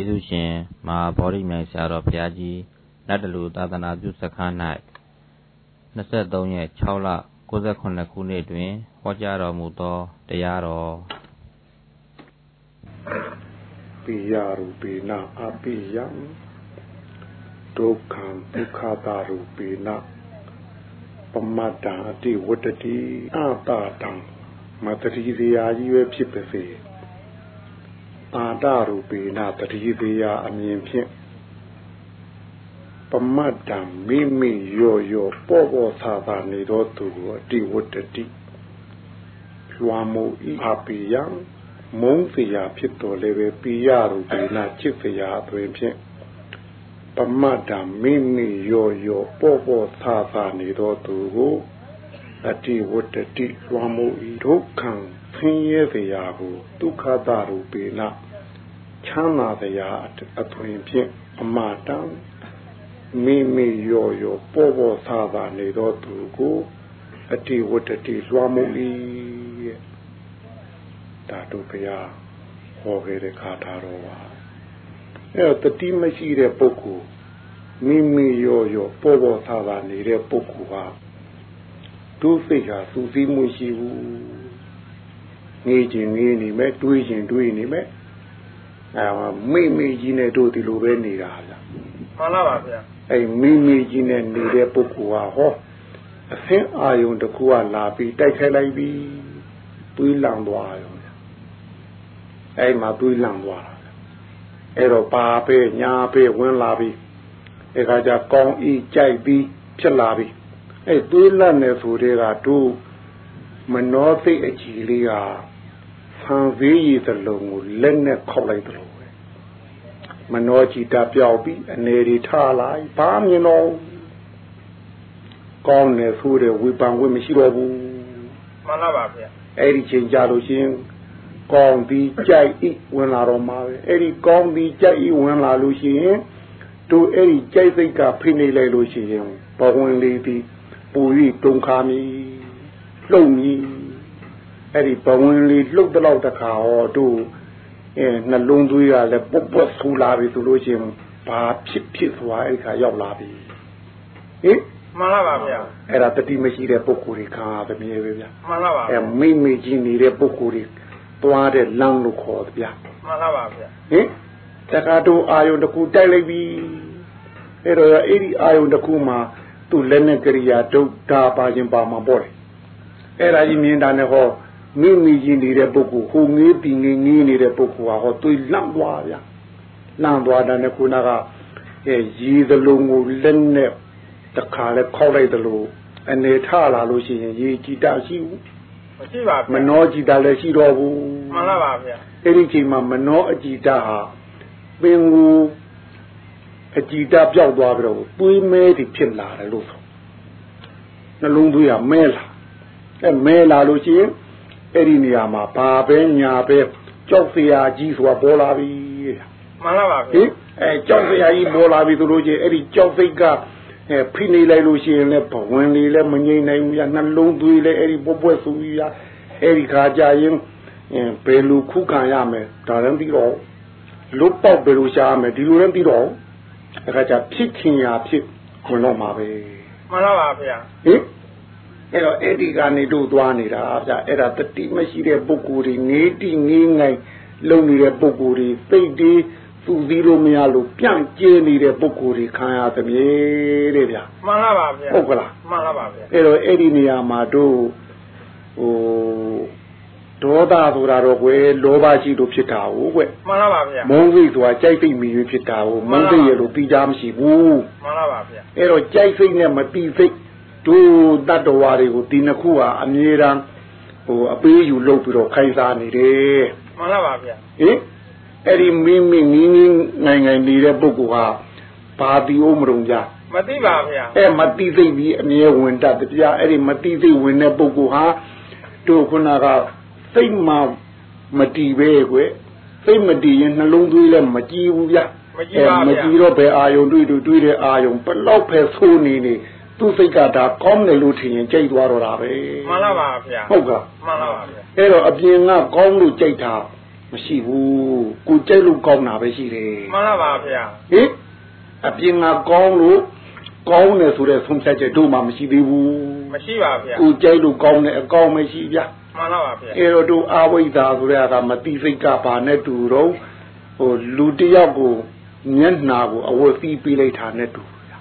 ကျေးဇူးရှင်မဟာဗောဓိမြိုင်ဆရာတော်ဘုရားကြီးနတ်တလူသာသနာပြုစခန်း၌23ရက်6လ68ခုနှစ်တွင်ဟောကြားတော်မူသောတရားတော်ပိယရူပိနအပိယံဒုက္ခံဒုက္ခတာရူပိနပမတ္တအတိဝတ္တတိအတာတံမတတိစီယာကြီးပဲဖြစ်ပါစေ အာတရူပေနတတိတရားအမြင်ဖြင့်ပမတ္တမိမိရော့ရော့ပေါ့ပေါ့ဆာသာနေသောသူကိုအတိဝတ္တတိလွာမှုဤအပိယံမုံစရာဖြစ်တော်လည်းပဲပိယရူပေနချစ်စရာအသွင်ဖြင့်ပမတ္တမိမိရော့ရော့ပေါ့ပေါ့ဆာသာနေသောသူကိုအတိဝတ္တတိလွာမှုဤဒုက္ခံ ဆင်းရဲစရာကိုဒုက္ခတရူပေနချမ်းသာစရာအသွင်ဖြင့်အမတံမိမိရောရောပေါ်ပေါ်သာသာနေသောသူကိုအတိဝတ္တတိလွှမ်းမှု၏ဒါတို့ဘုရားဟောခဲ့တဲ့ခါထားတော်ပါအဲတတိမရှိတဲ့ပုဂ္ဂိုလ်မိမိရောရောပေါ်ပေါ်သာသာနေတဲ့ပုဂ္ဂိုလ်ဟာဒုစိတ်ဟာစူးစီးမှုရှိဘူး ငေးခြင်းငေးနေမဲ့တွေးခြင်းတွေးနေမဲ့အဲမိမိကြီးနဲ့တို့ဒီလိုပဲနေတာဗျာမှန်ပါပါဗျာအဲမိမိကြီးနဲ့နေတဲ့ပုဂ္ဂိုလ်ဟာဟောအသင်းအာယုံတစ်ခုကလာပြီးတိုက်ခိုက်လိုက်ပြီးတွေးလောင်သွားရောအဲမှာတွေးလောင်သွားတာအဲ့တော့ပါပဲညာပဲဝင်လာပြီးအဲခါကျကောင်းဤကြိုက်ပြီးဖြစ်လာပြီးအဲတွေးလတ်နေဆိုတဲ့ကတို့မနောသိအကြည်လေးက ဆံသေးရည်သလုံးကိုလက်နဲ့ခောက်လိုက်တယ်လို့ပဲမနောကြည်တာပြောက်ပြီးအနေတွေထားလိုက်ဘာမြင်တော့ကောင်းတယ်ဆိုတဲ့ဝေပန်ဝေမရှိတော့ဘူးမှန်ပါပါဗျာအဲ့ဒီချိန်ကြလို့ရှင်ကောင်းပြီးကြိုက်ဤဝင်လာတော့မှာပဲအဲ့ဒီကောင်းပြီးကြိုက်ဤဝင်လာလို့ရှိရင်တို့အဲ့ဒီကြိုက်စိတ်ကဖိနေလိုက်လို့ရှိရင်ဘဝင်လေးပြီးပူ၍တုံခါမီလှုပ်မီ အဲ့ဒီဘဝင်လေးလှုပ်တော့တခါဟောတို့အဲနှလုံးသွေးကလည်းပုတ်ပုတ်ဆူလာပြီဆိုလို့ရှိရင်ဘာဖြစ်ဖြစ်သွားအဲ့ဒီခါရောက်လာပြီဟင်မှန်ပါပါဗျာအဲ့ဒါတတိမရှိတဲ့ပုဂ္ဂိုလ်တွေခံရသမြဲပဲဗျာမှန်ပါပါအဲမိမိကြီးနေတဲ့ပုဂ္ဂိုလ်တွေသွားတဲ့လမ်းလို့ခေါ်ဗျာမှန်ပါပါဗျာဟင်တခါတို့အာယုန်တစ်ခုတိုက်လိုက်ပြီအဲ့တော့အဲ့ဒီအာယုန်တစ်ခုမှာသူ့လက်နဲ့ကရိယာဒုက္ခပါခြင်းပါမှာပေါ့လေအဲ့ဒါကြီးမြင်တာနဲ့ဟော မိမိကြီးနေတဲ့ပုဂ္ဂိုလ်ဟိုငေးပြီးငေးငေးနေတဲ့ပုဂ္ဂိုလ်ဟာဟောသွေးလန့်သွားဗျာလန့်သွားတယ်နဲ့ခုနကအဲရည်သလုံးကိုလက်နဲ့တခါလဲခောက်လိုက်သလိုအနေထလာလို့ရှိရင်ရေကြည်တာရှိဘူးမရှိပါဘူးမနောကြည်တာလည်းရှိတော့ဘူးမှန်ပါပါဗျာအဲ့ဒီချိန်မှာမနောအကြည်တာဟာပင်ကိုအကြည်တာပြောက်သွားပြီးတော့တွေးမဲတွေဖြစ်လာတယ်လို့ဆိုနှလုံးသွေးကမဲလာအဲမဲလာလို့ရှိရင် အဲ့ဒီနေရာမှာဘာပဲညာပဲကြောက်စရာကြီးဆိုတာပေါ်လာပြီမှန်ပါပါဟင်အဲကြောက်စရာကြီးပေါ်လာပြီဆိုလို့ချင်းအဲ့ဒီကြောက်စိတ်ကအဲဖိနေလိုက်လို့ရှိရင်လည်းဘဝင်လေးလည်းမငြိမ်နိုင်ဘူးရနှလုံးသွေးလည်းအဲ့ဒီပွက်ပွက်ဆူကြီးရအဲ့ဒီခါကြရင်ဘယ်လိုခုခံရမယ်ဒါလည်းပြီးတော့လွတ်ပေါက်ဘယ်လိုရှားမယ်ဒီလိုလည်းပြီးတော့အခါကျဖြစ်ခင်ရာဖြစ်ခွန်တော့မှာပဲမှန်ပါပါဗျာဟင် အဲ့တော့အဲ့ဒီကနေတို့သွားနေတာဗျအဲ့ဒါတတိမရှိတဲ့ပုဂ္ဂိုလ်တွေနေတိငေးငိုင်လုံနေတဲ့ပုဂ္ဂိုလ်တွေသိတေးသူသီးလို့မရလို့ပြန့်ကျဲနေတဲ့ပုဂ္ဂိုလ်တွေခံရသမြေတဲ့ဗျမှန်ပါပါဗျာဟုတ်ကလားမှန်ပါပါဗျာအဲ့တော့အဲ့ဒီနေရာမှာတို့ဟိုဒေါသဆိုတာတော့ကွယ်လောဘရှိလို့ဖြစ်တာဟုတ်ကွမှန်ပါပါဗျာမုန်းစိတ်ဆိုတာကြိုက်စိတ်မိ၍ဖြစ်တာဟုတ်မုန်းစိတ်ရလို့ပြီးကြမရှိဘူးမှန်ပါပါဗျာအဲ့တော့ကြိုက်စိတ်နဲ့မတိစိတ် တို့တတ္တဝါတွေကိုဒီနှစ်ခုဟာအမြဲတမ်းဟိုအပေးယူလုပ်ပြီးတော့ခိုင်းစားနေတယ်မှန်ပါပါဗျာဟင်အဲ့ဒီမိမိငင်းငင်းနိုင်နိုင်နေတဲ့ပုဂ္ဂိုလ်ဟာဘာတိဩမရုံကြမသိပါဗျာအဲမတိသိပြီးအမြဲဝင်တတ်တရားအဲ့ဒီမတိသိဝင်တဲ့ပုဂ္ဂိုလ်ဟာတို့ခုနကစိတ်မှမတည်ပဲကွစိတ်မတည်ရင်နှလုံးသွေးလည်းမကြည်ဘူးဗျမကြည်ပါဗျာမကြည်တော့ဘယ်အာယုံတွေ့တွေ့တွေ့တဲ့အာယုံဘလောက်ပဲဆိုးနေနေ သူ့စိတ်ကဒါကောင်းတယ်လို့ထင်ရင်ကြိတ်သွားတော့တာပဲမှန်ပါပါဗျာဟုတ်ကဲ့မှန်ပါပါဗျာအဲ့တော့အပြင်ကကောင်းလို့ကြိတ်တာမရှိဘူးကိုကြိုက်လို့ကောင်းတာပဲရှိတယ်မှန်လားပါဗျာဟင်အပြင်ကကောင်းလို့ကောင်းတယ်ဆိုတဲ့ဆုံးဖြတ်ချက်တို့မှမရှိသေးဘူးမရှိပါဗျာကိုကြိုက်လို့ကောင်းတဲ့အကောင်းမရှိဗျမှန်လားပါဗျာအဲ့တော့တို့အာဝိဇ္ဇာဆိုတဲ့အခါမတိစိတ်ကဘာနဲ့တူတော့ဟိုလူတစ်ယောက်ကိုမျက်နှာကိုအဝတ်သီးပေးလိုက်တာနဲ့တူဗျာ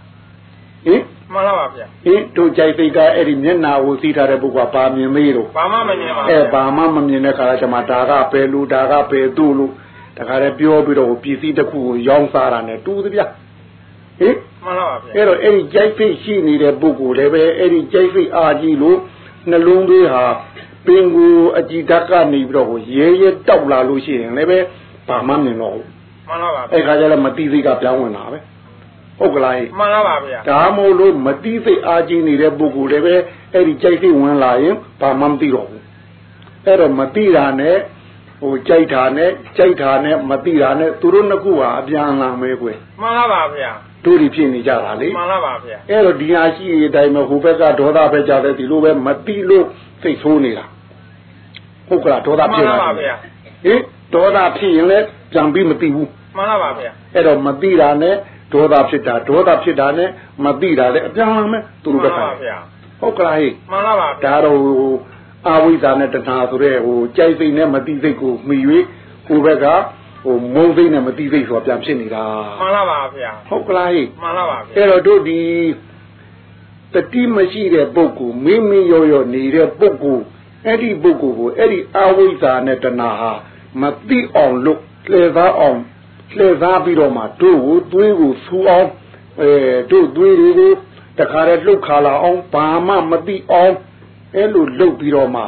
ဟင် မှန်လားပါဗျာဟင်တို့ကြိုက်စိတ်ကအဲ့ဒီမျက်နှာကိုသီးထားတဲ့ပုဂ္ဂိုလ်ကဘာမြင်မေးတော့ဘာမှမမြင်ပါအဲဗျာဘာမှမမြင်တဲ့ခါကျမှဒါကပဲလူဒါကပဲသူ့လို့တခါတည်းပြောပြီးတော့ပစ္စည်းတစ်ခုကိုရောင်းစားတာနဲ့တူသဗျာဟင်မှန်လားပါဗျာအဲ့တော့အဲ့ဒီကြိုက်စိတ်ရှိနေတဲ့ပုဂ္ဂိုလ်လည်းပဲအဲ့ဒီကြိုက်စိတ်အာကြီးလို့နှလုံးသွေးဟာပင်ကိုအကြည်ဓာတ်ကနေပြီးတော့ရဲရဲတောက်လာလို့ရှိရင်လည်းပဲဘာမှမမြင်တော့ဘူးမှန်လားပါဗျာအဲ့ခါကျလည်းမတိစိတ်ကပြောင်းဝင်တာပဲ ဟုတ်ကလားဟဲ့မှန်လားပါဗျာဒါမို့လို့မတိစိတ်အာကြီးနေတဲ့ပုဂ္ဂိုလ်လည်းပဲအဲ့ဒီကြိုက်စိတ်ဝင်လာရင်ဘာမှမသိတော့ဘူးအဲ့တော့မတိတာနဲ့ဟိုကြိုက်တာနဲ့ကြိုက်တာနဲ့မတိတာနဲ့သူတို့နှစ်ခုဟာအပြန်အလှန်ပဲကွယ်မှန်လားပါဗျာတို့ဒီဖြစ်နေကြတာလေမှန်လားပါဗျာအဲ့တော့ဒီဟာရှိတဲ့အတိုင်းပဲဟိုဘက်ကဒေါသပဲကြတယ်ဒီလိုပဲမတိလို့စိတ်ဆိုးနေတာဟုတ်ကလားဒေါသမှဖြစ်န်လာလားပါဗျာဟင်ဒေါသဖြစ်ရင်လည်းပြန်ပြီးမတိဘူးမှန်လားပါဗျာအဲ့တော့မတိတာနဲ့ ဒေါသဖြစ်တာဒေါသဖြစ်တာနဲ့မတိတာလည်းအပြန်အလှန်ပဲသူတို့ဘက်ကမှန်လားပါဗျာဟုတ်ကလားဟဲ့မှန်လားပါဗျာဒါတော့ဟိုအာဝိဇ္ဇာနဲ့တဏှာဆိုတဲ့ဟိုကြိုက်စိတ်နဲ့မတိစိတ်ကိုမှီ၍ဟိုဘက်ကဟိုမုန်းစိတ်နဲ့မတိစိတ်ဆိုတာပြန်ဖြစ်နေတာမှန်လားပါဗျာဟုတ်ကလားဟဲ့မှန်လားပါဗျာအဲ့တော့တို့ဒီတတိမရှိတဲ့ပုဂ္ဂိုလ်မိမိရောရောနေတဲ့ပုဂ္ဂိုလ်အဲ့ဒီပုဂ္ဂိုလ်ကိုအဲ့ဒီအာဝိဇ္ဇာနဲ့တဏှာဟာမသိအောင်လို့လှည့်သားအောင် လှည့်သားပြီးတော့မှတို့ကိုသွေးကိုဆူအောင်အဲတို့သွေးတွေကိုတခါတည်းလှုပ်ခါလာအောင်ဘာမှမသိအောင်အဲ့လိုလှုပ်ပြီးတော့မှ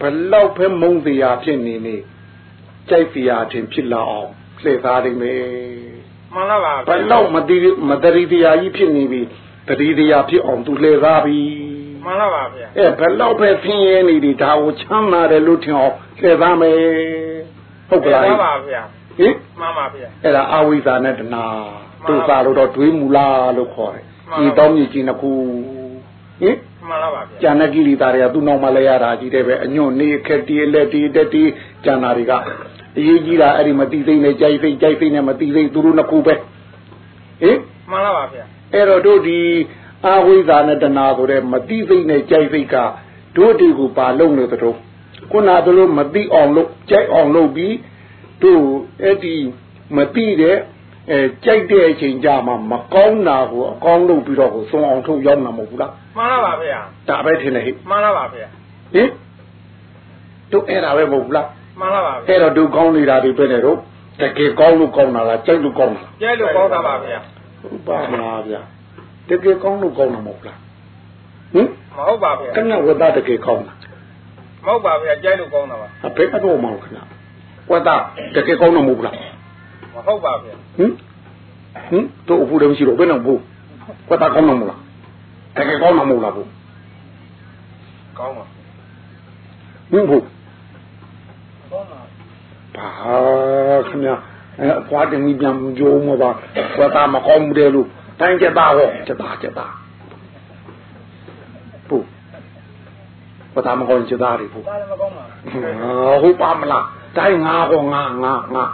ဘလောက်ပဲမုန်းတရားဖြစ်နေနေကြိုက်တရားချင်းဖြစ်လာအောင်လှည့်သားနိုင်မယ်မှန်လားပါဘယ်တော့မတိမတရီတရားကြီးဖြစ်နေပြီတရီတရားဖြစ်အောင်သူလှည့်သားပြီမှန်လားပါဗျာအဲဘယ်တော့ပဲဆင်းရဲနေပြီဒါကိုချမ်းသာတယ်လို့ထင်အောင်လှည့်သားမယ်ဟုတ်ကလားမှန်ပါဗျာ ဟင်မှန်ပါဗျာအဲ့ဒါအဝိဇ္ဇာနဲ့တဏှာတို့သာလို့တော့တွေးမူလားလို့ခေါ်တယ်ဒီတောင်းမြစ်ကြီးနှစ်ခုဟင်မှန်လားပါဗျာကျန်တဲ့ကိရိတာတွေကသူ့နောက်မှလဲရတာကြီးတယ်ပဲအညွန့်နေခက်တီးလက်တီးတက်တီးကျန်တာတွေကအရေးကြီးတာအဲ့ဒီမတိသိမ့်နဲ့ကြိုက်သိမ့်ကြိုက်သိမ့်နဲ့မတိသိမ့်သူတို့နှစ်ခုပဲဟင်မှန်လားပါဗျာအဲ့တော့တို့ဒီအာဝိဇ္ဇာနဲ့တဏှာဆိုတဲ့မတိသိမ့်နဲ့ကြိုက်သိမ့်ကတို့ဒီကိုပါလုံးလို့တို့ခုနကလိုမတိအောင်လို့ကြိုက်အောင်လုပ်ပြီး တို့အဲ့ဒီမတိတဲ့အဲကြိုက်တဲ့အချိန်ကြမှာမကောင်းတာကိုအကောင်းလုပ်ပြီးတော့ကိုသုံးအောင်ထုတ်ရောက်မှာမဟုတ်ဘူးလားမှန်လားပါဗျာဒါပဲထင်တယ်ဟိမှန်လားပါဗျာဟင်တို့အဲ့ဒါပဲမဟုတ်ဘူးလားမှန်လားပါဗျာအဲ့တော့တို့ကောင်းနေတာတွေပဲနဲ့တော့တကယ်ကောင်းလို့ကောင်းတာလားကြိုက်လို့ကောင်းတာလားကျဲလို့ကောင်းတာပါဗျာဟုတ်ပါမလားဗျာတကယ်ကောင်းလို့ကောင်းတာမဟုတ်လားဟင်မဟုတ်ပါဗျာကနဝတ္တတကယ်ကောင်းတာမဟုတ်ပါဗျာကျဲလို့ကောင်းတာပါအဖေကတော့မဟုတ်ခဏ ဝတ္တတကယ်ကောင်းတာမဟုတ်လားမဟုတ်ပါဗျာဟင်ဟင်တို့အဖို့လည်းမရှိတော့ဘယ်နဲ့ဘူးဝတ္တကောင်းမှာမဟုတ်လားတကယ်ကောင်းမှာမဟုတ်လားဘူးကောင်းပါဟင်ဘူးကောင်းပါဘာခင်ဗျာအဲအဖွားတင်ကြီးပြန်ကြိုးမပါဝတ္တမကောင်းဘူးတဲ့လို့တိုင်းကြတာဟောကြတာကြတာဘူးဝတ္တမကောင်းကြတာတွေဘူးဒါလည်းမကောင်းပါဟုတ်ပါမလား တိုင်းငါဟောငါငါငါ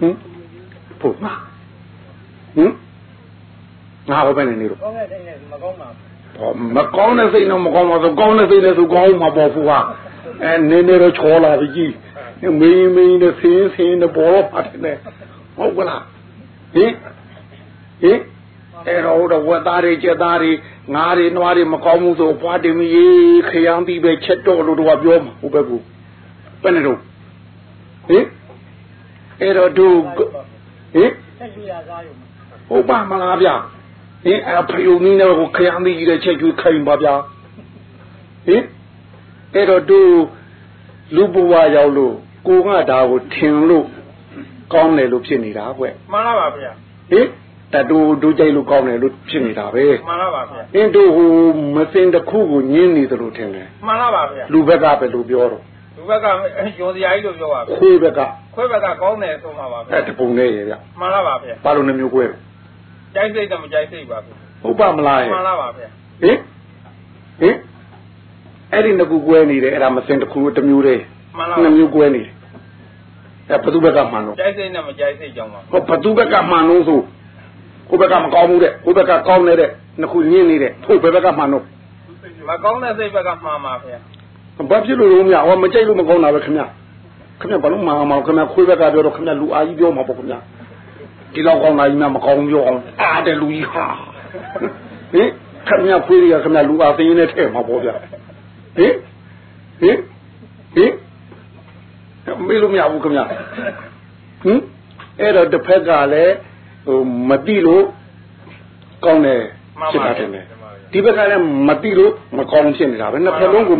ဟင်ဖို့ငါဟင်ငါဟောပဲနေနေတော့ကောင်းတဲ့တိုင်းနဲ့မကောင်းပါဟောမကောင်းတဲ့စိတ်တော့မကောင်းပါဘူးကောင်းတဲ့စိတ်နဲ့သူကောင်းမှာပေါ့ဖူဟာအဲနေနေတော့ချောလာပြီကြီးမင်းမင်းနဲ့ဆင်းဆင်းနဲ့ပေါ်ပါတယ်ဟုတ်ကလားဟင်ဟင်အဲ့တော့တော့ဝတ်သားတွေကြက်သားတွေငါးတွေနွားတွေမကောင်းဘူးဆိုဘွားတင်မကြီးခရမ်းပြီးပဲချက်တော့လို့တော့ပြောမှာဟုတ်ပဲကူဘယ်နဲ့တော့ ဟင်အဲ့တော့သူဟင်ဆက်ကြည့်ရသားရုံဟုတ်ပါမလားဗျဟင်အဖယုံနည်းနဲ့ကိုခရမ်းပြီးတဲ့ချက်ကျွေးခိုင်ပါဗျာဟင်အဲ့တော့သူလူဘဝရောက်လို့ကိုကဒါကိုထင်လို့ကောင်းတယ်လို့ဖြစ်နေတာကွမှန်လားပါဗျာဟင်တတူဒုကြိုက်လို့ကောင်းတယ်လို့ဖြစ်နေတာပဲမှန်လားပါဗျာအင်းတို့ဟိုမစင်တစ်ခုကိုညင်းနေသလိုထင်တယ်မှန်လားပါဗျာလူဘက်ကပဲလို့ပြောတော့ လူဘက်ကယုံစရာကြီးလို့ပြောပါဗျာခွေးဘက်ကခွဲဘက်ကကောင်းတယ်ဆိုမှာပါဗျာအဲ့တပုံနဲ့ရဗျမှန်လားပါဗျာဘာလို့နှမျိုးကွဲတော့ကြိုက်စိတ်တော့မကြိုက်စိတ်ပါဗျာဟုတ်ပါမလားရဲ့မှန်လားပါဗျာဟင်ဟင်အဲ့ဒီနှစ်ခုကွဲနေတယ်အဲ့ဒါမစင်တစ်ခုတစ်မျိုးတည်းမှန်လားနှစ်မျိုးကွဲနေတယ်ဟအဲဘသူဘက်ကမှန်တော့ကြိုက်စိတ်နဲ့မကြိုက်စိတ်ကြောင့်ပါဟောဘသူဘက်ကမှန်လို့ဆိုကိုဘက်ကမကောင်းဘူးတဲ့ကိုဘက်ကကောင်းနေတဲ့နှစ်ခုညင်းနေတဲ့ထို့ဘယ်ဘက်ကမှန်တော့မကောင်းတဲ့စိတ်ဘက်ကမှားပါဗျာ ဘာဖြစ်လို့လို့မရဟောမကြိုက်လို့မကောင်းတာပဲခင်ဗျခင်ဗျဘာလို့မှားမှာခင်ဗျခွေးဘက်ကပြောတော့ခင်ဗျလူအားကြီးပြောမှာပေါ့ခင်ဗျဒီလောက်ကောင်းတာကြီးမှမကောင်းပြောအောင်အားတဲ့လူကြီးဟာဟင်ခင်ဗျခွေးတွေကခင်ဗျလူအားသိင်းနဲ့ထဲမှာပေါ့ဗျဟင်ဟင်ဟင်မေးလို့မရဘူးခင်ဗျဟင်အဲ့တော့တစ်ဖက်ကလည်းဟိုမတိလို့ကောင်းတယ်ဖြစ်တာတယ်ဒီဘက်ကလည်းမတိလို့မကောင်းဖြစ်နေတာပဲနှစ်ဖက်လုံးကို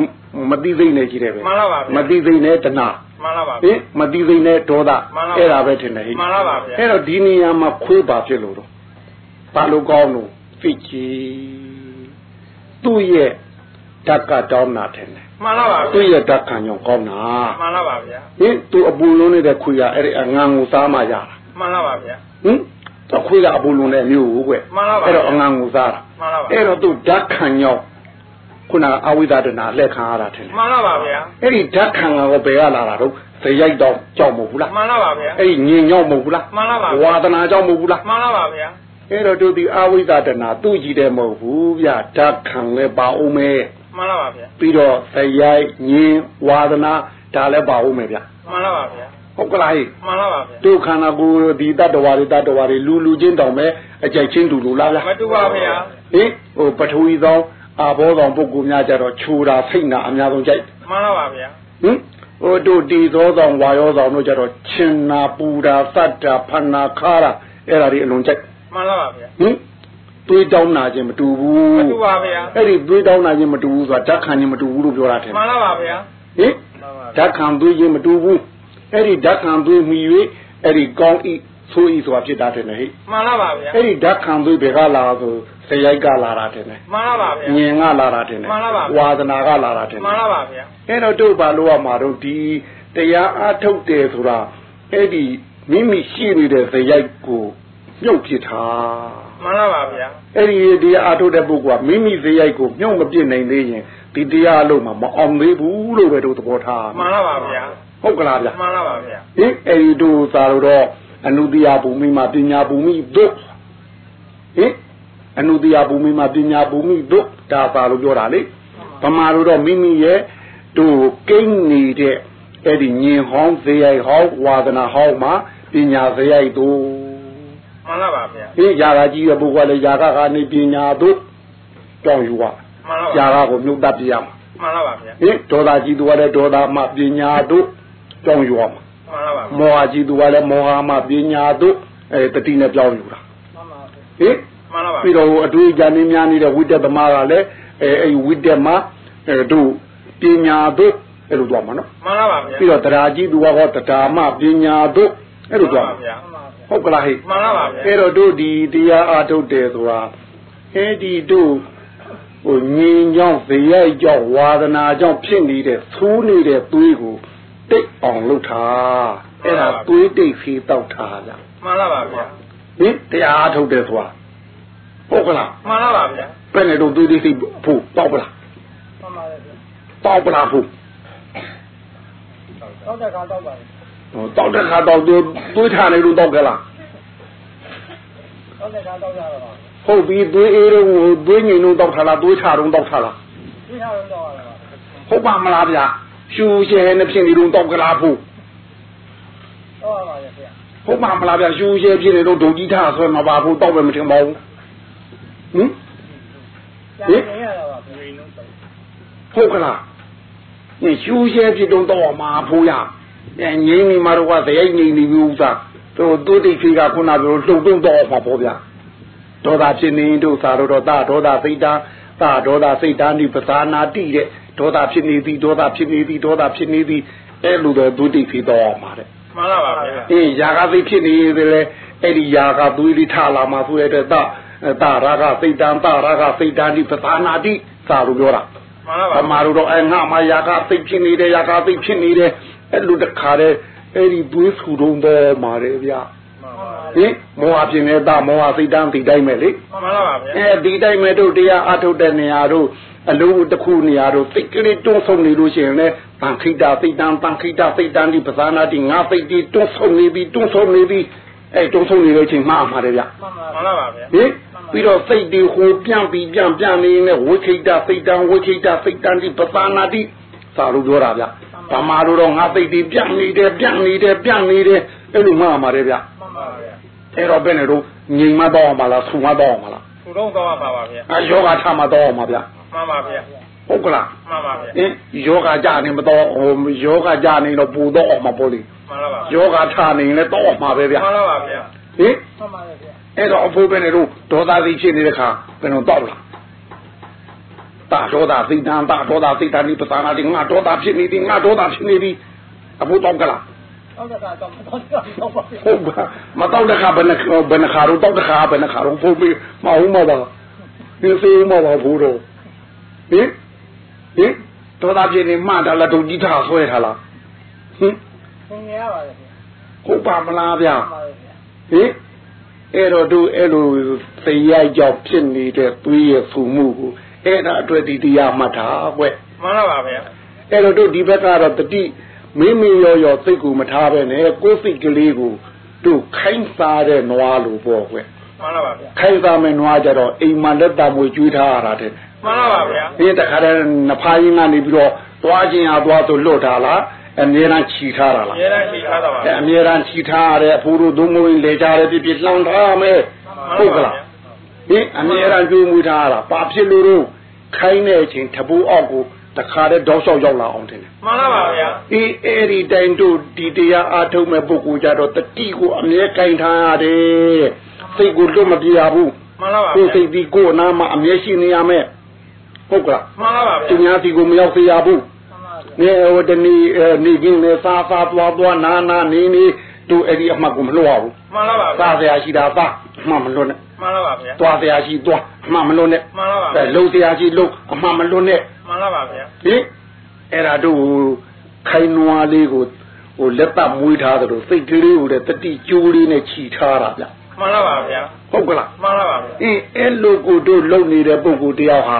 မတိသိနေကြည့်တယ်ပဲမှန်လားပါဗျာမတိသိနေတဏမှန်လားပါဟင်မတိသိနေဒေါသမှန်လားပါအဲ့ဒါပဲထင်တယ်ဟိမှန်လားပါဗျာအဲ့တော့ဒီနေရာမှာခွေးပါဖြစ်လို့တော့ဘာလို့ကောင်းလို့ဖိတ်ချီသူ့ရဲ့ဓာတ်ကတောင်းတာထင်တယ်မှန်လားပါသူ့ဗျာရဲ့ဓာတ်ခံကြောင့်ကောင်းတာမှန်လားပါဗျာဟင်သူအပူလုံးနေတဲ့ခွေးကအဲ့ဒီအငံကိုစားမှရတာမှန်လားပါဗျာဟင်တော့ခွေးကအပူလုံးတဲ့မျိုးကိုကွမှန်လားပါအဲ့တော့အငံကိုစားတာမှန်လားပါအဲ့တော့သူဓာတ်ခံကြောင့် ခုနကအဝိဒဒနာလက်ခံရတာထင်တယ်မှန်လားပါဗျာအဲ့ဒီဓာတ်ခံကဘယ်ကလာတာတော့ဇရိုက်တော့ကြောက်မဟုတ်ဘူးလားမှန်လားပါဗျာအဲ့ဒီညင်ကြောက်မဟုတ်ဘူးလားမှန်လားပါဝါဒနာကြောက်မဟုတ်ဘူးလားမှန်လားပါဗျာအဲ့တော့တို့ဒီအဝိဒဒနာသူ့ကြည့်တယ်မဟုတ်ဘူးဗျဓာတ်ခံလည်းပါအောင်မယ်မှန်လားပါဗျာပြီးတော့ဇရိုက်ညင်ဝါဒနာဒါလည်းပါအောင်မယ်ဗျမှန်လားပါဗျာဟုတ်ကလားဟိမှန်လားပါဗျာတို့ခန္ဓာကိုယ်ဒီတတ္တဝါတွေတတ္တဝါတွေလူလူချင်းတောင်ပဲအကြိုက်ချင်းတူလူလားလားမတူပါဗျာဟင်ဟိုပထဝီသော အာဘောကောင်ပုဂ္ဂိုလ်များကြတော့ခြူတာဖိတ်နာအများဆုံးကြိုက်မှန်လားပါဗျာဟင်ဟိုတို့တီသောဆောင်ဝါရောဆောင်တို့ကြတော့ချင်နာပူတာသတ္တာဖဏခါတာအဲ့ဒါတွေအလုံးကြိုက်မှန်လားပါဗျာဟင်သွေးတောင်းနာခြင်းမတူဘူးမတူပါဗျာအဲ့ဒီသွေးတောင်းနာခြင်းမတူဘူးဆိုတာဓာတ်ခံခြင်းမတူဘူးလို့ပြောတာထင်မှန်လားပါဗျာဟင်ဓာတ်ခံသွေးခြင်းမတူဘူးအဲ့ဒီဓာတ်ခံသွေးမိ၍အဲ့ဒီကောင်းဤဆိုးဤဆိုတာဖြစ်တာထင်တယ်ဟိမှန်လားပါဗျာအဲ့ဒီဓာတ်ခံသွေးဘယ်ကလာဆို ဆရိုက်ကလာတာထင်တယ်မှန်လားပါဗျာညင်ကလာတာထင်တယ်မှန်လားပါဝါဒနာကလာတာထင်တယ်မှန်လားပါဗျာအဲ့တော့တို့ဘာလို့ရမှာတော့ဒီတရားအားထုတ်တယ်ဆိုတာအဲ့ဒီမိမိရှိနေတဲ့ဇရိုက်ကိုမြုပ်ဖြစ်တာမှန်လားပါဗျာအဲ့ဒီတရားအားထုတ်တဲ့ပုဂ္ဂိုလ်ကမိမိဇရိုက်ကိုမြုပ်မပြစ်နိုင်သေးရင်ဒီတရားအလုံးမှာမအောင်သေးဘူးလို့ပဲတို့သဘောထားမှန်လားပါဗျာဟုတ်ကလားဗျမှန်လားပါဗျာဟင်အဲ့ဒီတို့သာတော့အနုတ္တိယဘူမိမှာပညာဘူမိတို့ဟင် အနုတ္တိယဘူမိမှာပညာဘူမိတို့ဒါပါလို့ပြောတာလေဗမာတို့တော့မိမိရဲ့တို့ကိန်းနေတဲ့အဲ့ဒီညင်ဟောင်းဇေယိုက်ဟောင်းဝါဒနာဟောင်းမှာပညာဇေယိုက်တို့ မှန်လားပါဗျာ ဟင်ຢာကကြီးရဲ့ပုဂ္ဂိုလ်ကလည်းຢာကကနေပညာတို့ကြောင်းယူပါ မှန်လားပါ ຢာကကိုမြုပ်တတ်ပြရမှာ မှန်လားပါဗျာ ဟင်ဒေါသကြီးသူကလည်းဒေါသမှပညာတို့ကြောင်းယူရမှာ မှန်လားပါ မောဟကြီးသူကလည်းမောဟမှပညာတို့အဲတတိနဲ့ပြောင်းယူတာဟင် မှန်လားပါပြီးတော့အတွေ့အကြုံများနေတဲ့ဝိတ္တသမားကလည်းအဲအဲဝိတ္တမှာအဲတို့ပညာတို့အဲ့လိုသွားမှာနော်မှန်လားပါဗျာပြီးတော့တရားကြီးသူကဟောတရားမှပညာတို့အဲ့လိုသွားမှာဗျာဟုတ်ကလားဟဲ့မှန်လားပါဗျာအဲ့တော့တို့ဒီတရားအားထုတ်တယ်ဆိုတာအဲဒီတို့ဟိုငြင်းကြောင့်ဇေယိုက်ကြောင့်ဝါဒနာကြောင့်ဖြစ်နေတဲ့သိုးနေတဲ့သွေးကိုတိတ်အောင်လုပ်တာအဲ့ဒါသွေးတိတ်ဖီးတောက်တာလားမှန်လားပါဗျာဟင်တရားအားထုတ်တယ်ဆိုတာ ဟုတ်ကလားမှန်လားပါဗျာဘယ်နဲ့တော့သွေးတိတ်ဖီးဖို့တောက်ပလားမှန်ပါဗျာတောက်ပလားဖို့တောက်တဲ့ခါတောက်ပါလေဟိုတောက်တဲ့ခါတောက်သွေးသွေးထားနေလို့တောက်ကြလားတောက်တဲ့ခါတောက်ရတော့ဟုတ်ပြီသွေးအေးတော့ဟိုသွေးငိန်လို့တောက်ထားလားသွေးချတော့တောက်ထားလားဒီဟာတော့တောက်ရတာဟုတ်ပါမလားဗျာရှူရှဲနဲ့ဖြစ်နေလို့တောက်ကလားဖို့တောက်ရပါရဲ့ဗျာဟုတ်ပါမလားဗျာရှူရှဲဖြစ်နေလို့ဒုံကြီးထားဆွဲမှာပါဖို့တောက်ပဲမထင်ပါဘူး ဟင်ကြာနေရတာပါဘယ်လိုတောက်ဟုတ်ကလားညရှူရှဲဖြစ်တော့တောက်မှာဖို့ရအဲငိမ့်မိမာတော့ကဇယိုက်ငိမ့်နေပြီဥစားတို့တိုးတိတ်ဖေးကခုနပြောလှုပ်တုံတော့မှာပေါ့ဗျာဒေါသဖြစ်နေတို့သာတော့တာဒေါသစိတ်တာသာဒေါသစိတ်တာနိပဇာနာတိတဲ့ဒေါသဖြစ်နေသည်ဒေါသဖြစ်နေသည်ဒေါသဖြစ်နေသည်အဲလိုတော့တိုးတိတ်ဖေးတော့မှာတဲ့မှန်လားပါဗျာအေးຢာကသိဖြစ်နေတယ်လေအဲ့ဒီຢာကသွေးလေးထလာမှာဆိုရတဲ့တ တရာကစိတ်တံတရာကစိတ်တံဒီပသနာတိသာလို့ပြောတာမှန်လားဗပါမာတို့တော့အဲငါမຢာကသိဖြစ်နေတယ်ຢာကသိဖြစ်နေတယ်အဲ့လိုတခါတည်းအဲ့ဒီသွေးဆူတုံးတော့မှာတယ်ဗျဟင်မောဟဖြစ်နေတာမောဟစိတ်တံဒီတိုင်းပဲလေမှန်လားပါဗျာအဲဒီတိုင်းမဲ့တို့တရားအထုတ်တဲ့နေရာတို့အလုံးတစ်ခုနေရာတို့စိတ်ကလေးတွန်းဆုံးနေလို့ရှိရင်လည်းသတန်ခိတာသိတံတန်ခိတာသိတံဒီပဇာနာတိငါသိတိတွန်းဆုံးနေပြီတွန်းဆုံးနေပြီ အဲတွန်းဆုံးနေတဲ့အချိန်မှားမှာတယ်ဗျမှန်ပါမှန်ပါဗျာဟင်ပြီးတော့စိတ်တွေဟိုပြန့်ပြီးပြန့်ပြန့်နေနေဝိခိတစိတ်တံဝိခိတစိတ်တံဒီပသနာတိသာလို့ပြောတာဗျဗမာလိုတော့ငါစိတ်တွေပြန့်နေတယ်ပြန့်နေတယ်ပြန့်နေတယ်အဲ့လိုမှားမှာတယ်ဗျမှန်ပါဗျာအဲ့တော့ဘယ်နဲ့တော့ငြိမ်မတော့အောင်မလားဆူမတော့အောင်မလားသူတော့တော့ပါပါဗျာအဲယောဂထမတော့အောင်မဗျမှန်ပါဗျာ ဟုတ်ကလားမှန်ပါဗျာအင်းယောဂကြနေမတော့ဟိုယောဂကြနေတော့ပူတော့အောင်မပေါ်လိမှန်ပါပါယောဂထနေရင်လည်းတော့အောင်မှာပဲဗျမှန်ပါပါဗျာဟင်မှန်ပါဗျာအဲ့တော့အဖိုးပဲနေတော့ဒေါသသိဖြစ်နေတဲ့ခါဘယ်တော့တော့လားတာဒေါသသိတံတာဒေါသသိတံဒီပသနာဒီငါဒေါသဖြစ်နေသည်ငါဒေါသဖြစ်နေသည်အဖိုးတော့ကလားဟုတ်ကဲ့တော့တော့တော့ပါဗျာဟုတ်ပါမတော့တဲ့ခါဘယ်နှဘယ်နှခါတော့တော့တဲ့ခါဘယ်နှခါတော့ဖိုးပြီးမဟုတ်မှာပါဒီစေးမှာပါဖိုးတော့ဟင် ဟင်ဒေါသဖြစ်နေမှတာလားဒုကြီးထားဆွဲထားလားဟင်သင်ရပါဗျာဟုတ်ပါမလားဗျာမှန်ပါဗျာဟင်အဲ့တော့တို့အဲ့လိုသိရိုက်ကြောင့်ဖြစ်နေတဲ့သွေးရဖူမှုကိုအဲ့ဒါအတွက်ဒီတရားမှတ်တာကွမှန်ပါပါဗျာအဲ့တော့တို့ဒီဘက်ကတော့တတိမိမိရောရောစိတ်ကိုမထားပဲနဲ့ကိုယ်စိတ်ကလေးကိုတို့ခိုင်းစားတဲ့နွားလိုပေါ့ကွ မှန်ပါပါဗျာခိုင်းစားမဲ့နွားကြတော့အိမ်မှာလက်တမွေကျွေးထားရတာတဲ့မှန်ပါပါဗျာဒီတခါတည်းနဖားရင်းကနေပြီးတော့သွားခြင်းဟာသွားဆိုလွတ်တာလားအမြဲတမ်းခြီထားတာလားရဲတိုင်းရှိထားတာပါအဲအမြဲတမ်းခြီထားရတဲ့အဖိုးတို့သုံးမဝင်လေကြတယ်ပြပြလှောင်ထားမယ်ဟုတ်ကလားဒီအမြဲတမ်းကျွေးမွေးထားရတာဘာဖြစ်လို့တော့ခိုင်းတဲ့အချိန်တပူအောက်ကိုတခါတည်းတောက်လျှောက်ရောက်လာအောင်တင်တယ်မှန်ပါပါဗျာအေးအဲ့ဒီတိုင်းတို့ဒီတရားအားထုတ်မဲ့ပုဂ္ဂိုလ်ကြတော့တတိကိုအမြဲကင်ထားရတယ် စိတ်ကိုလွတ်မပြေရဘူးမှန်ပါပါကိုယ်စိတ်ဒီကိုယ်အနာမှာအမြဲရှိနေရမယ်ဟုတ်ကလားမှန်ပါပါသူဗျာများစီကိုမရောက်စေရဘူးနေဟိုတနေ့နေကင်းနေစားစားသွားသွားနာနာနေနေတို့အဲ့ဒီအမှတ်ကိုမလွတ်ရဘူးမှန်ပါပါစားစရာရှိတာစားအမှတ်မလွတ်နဲ့မှန်ပါပါဗျာသွားစရာရှိသွားအမှတ်မလွတ်နဲ့မှန်ပါပါအဲလုံစရာရှိလုံအမှတ်မလွတ်နဲ့မှန်ပါပါဗျာဟင်အဲ့ဒါတို့ခိုင်နွားလေးကိုဟိုလက်ပတ်မွေးထားတယ်လို့စိတ်ကလေးကိုလည်းတတိကျိုးလေးနဲ့ခြိထားတာဗျ မှန်ပါပါဗျာဟုတ်ကလားမှန်ပါပါဗျာအင်းအဲ့လိုကိုတို့လုံနေတဲ့ပုံကိုတယောက်ဟာ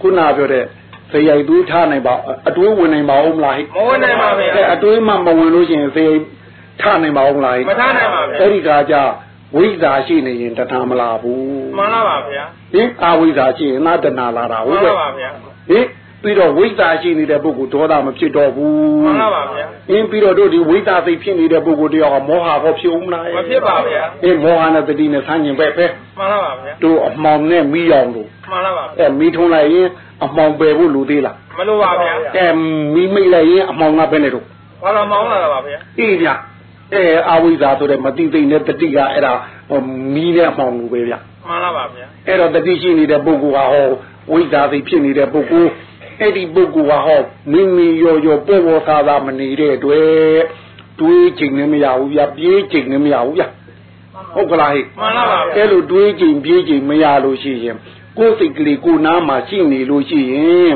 ခုနပြောတဲ့ဇယိုက်သွေးထားနိုင်ပါအတွေးဝင်နိုင်ပါဦးမလားဟိမဝင်နိုင်ပါဗျာအဲအတွေးမှမဝင်လို့ရှိရင်ဇယိုက်ထားနိုင်ပါဦးမလားဟိမထားနိုင်ပါဗျာအဲ့ဒီကကြဝိဇ္ဇာရှိနေရင်တဏှာမလာဘူးမှန်ပါပါဗျာဟင်အာဝိဇ္ဇာရှိရင်နာတဏှာလာတာမှဟုတ်န်ကဲ့ပါပါဗျာဟင် ပြီးတော့ဝိဇ္ဇာရှိနေတဲ့ပုဂ္ဂိုလ်ဒေါသမဖြစ်တော့ဘူးမှန်ပါပါဗျာအင်းပြီးတော့တို့ဒီဝိဇ္ဇာသိဖြစ်နေတဲ့ပုဂ္ဂိုလ်တယောက်ကမောဟဘောဖြစ်ဦးမလားမဖြစ်ပါဗျာအင်းမောဟနဲ့တတိနဲ့ဆန်းကျင်ပဲပဲမှန်ပါပါဗျာတို့အမှောင်နဲ့မိအောင်လို့မှန်ပါပါအဲမိထုံးလိုက်ရင်အမှောင်ပယ်ဖို့လူသေးလားမလိုပါဗျာအဲမိမိတ်လိုက်ရင်အမှောင်ကပဲနေတော့ဘာလို့မောင်းလာတာပါဗျာအေးဗျအဲအာဝိဇ္ဇာဆိုတဲ့မတိသိမ့်တဲ့တတိကအဲ့ဒါဟိုမီးနဲ့အမှောင်လူပဲဗျမှန်ပါပါဗျာအဲ့တော့တတိရှိနေတဲ့ပုဂ္ဂိုလ်ဟာဟောဝိဇ္ဇာသိဖြစ်နေတဲ့ပုဂ္ဂိုလ် အဲ့ဒီပုဂ္ဂိုလ်ဟာဟောမိမိရောရောပေါ်ပေါ်သားသားမနေတဲ့အတွက်တွေးချိန်လည်းမရဘူးဗျပြေးချိန်လည်းမရဘူးဗျဟုတ်ကလားဟဲ့မှန်ပါပါဗျာအဲ့လိုတွေးချိန်ပြေးချိန်မရလို့ရှိရင်ကိုယ်စိတ်ကလေးကိုယ်နားမှာရှိနေလို့ရှိရင်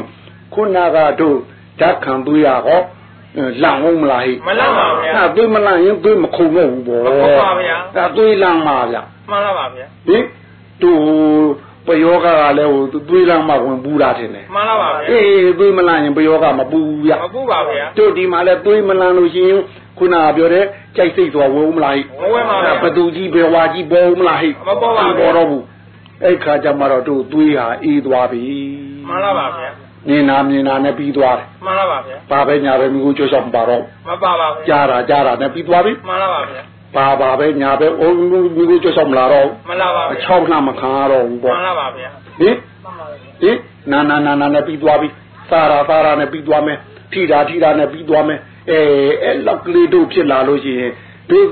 ခုနကတို့ဓာတ်ခံသွေးရဟောလန့်ဟုတ်မလားဟဲ့မလန့်ပါဗျာအဲ့သွေးမလန့်ရင်သွေးမခုန်တော့ဘူးပေါ့မခုန်ပါဗျာအဲ့သွေးလန့်ပါဗျမှန်ပါပါဗျာဟင်သူ ပယောဂကလည်းဟိုသွေးလမ်းမှဝင်ပူတာထင်တယ်မှန်ပါပါဗျာအေးသွေးမလန့်ရင်ပယောဂမပူဘူးဗျမပူပါဗျာတို့ဒီမှာလည်းသွေးမလန့်လို့ရှိရင်ခုနကပြောတဲ့ကြိုက်စိတ်သွားဝုံမလားဟိမဝင်ပါဗျာဘသူကြီးဘယ်ဝါကြီးပေါ်မလားဟိမပေါ်ပါဘူးပေါ်တော့ဘူးအဲ့ခါကျမှတော့တို့သွေးဟာအေးသွားပြီမှန်ပါပါဗျာမြင်နာမြင်နာနဲ့ပြီးသွားတယ်မှန်ပါပါဗျာဘာပဲညာပဲမိကိုကြောက်ရှောက်မပါတော့မပါပါဗျာကြားတာကြားတာနဲ့ပြီးသွားပြီမှန်ပါပါဗျာ ဘာဘာပဲညာပဲအိုးမိကိုကြောက်ရှောက်မလာတော့ဘူးမလာပါအဗျာချောက်နှမခံရတော့ဘူးမှပေါ့န်ပါပါဗျာဟင်ဟင်နာနာနာနာနဲ့ပြီးသွားပြီစာရာစာရာနဲ့ပြီးသွားမယ်ထိတာထိတာနဲ့ပြီးသွားမယ်အဲအဲ့လောက်ကလေးတို့ဖြစ်လာလို့ရှိရင်တို့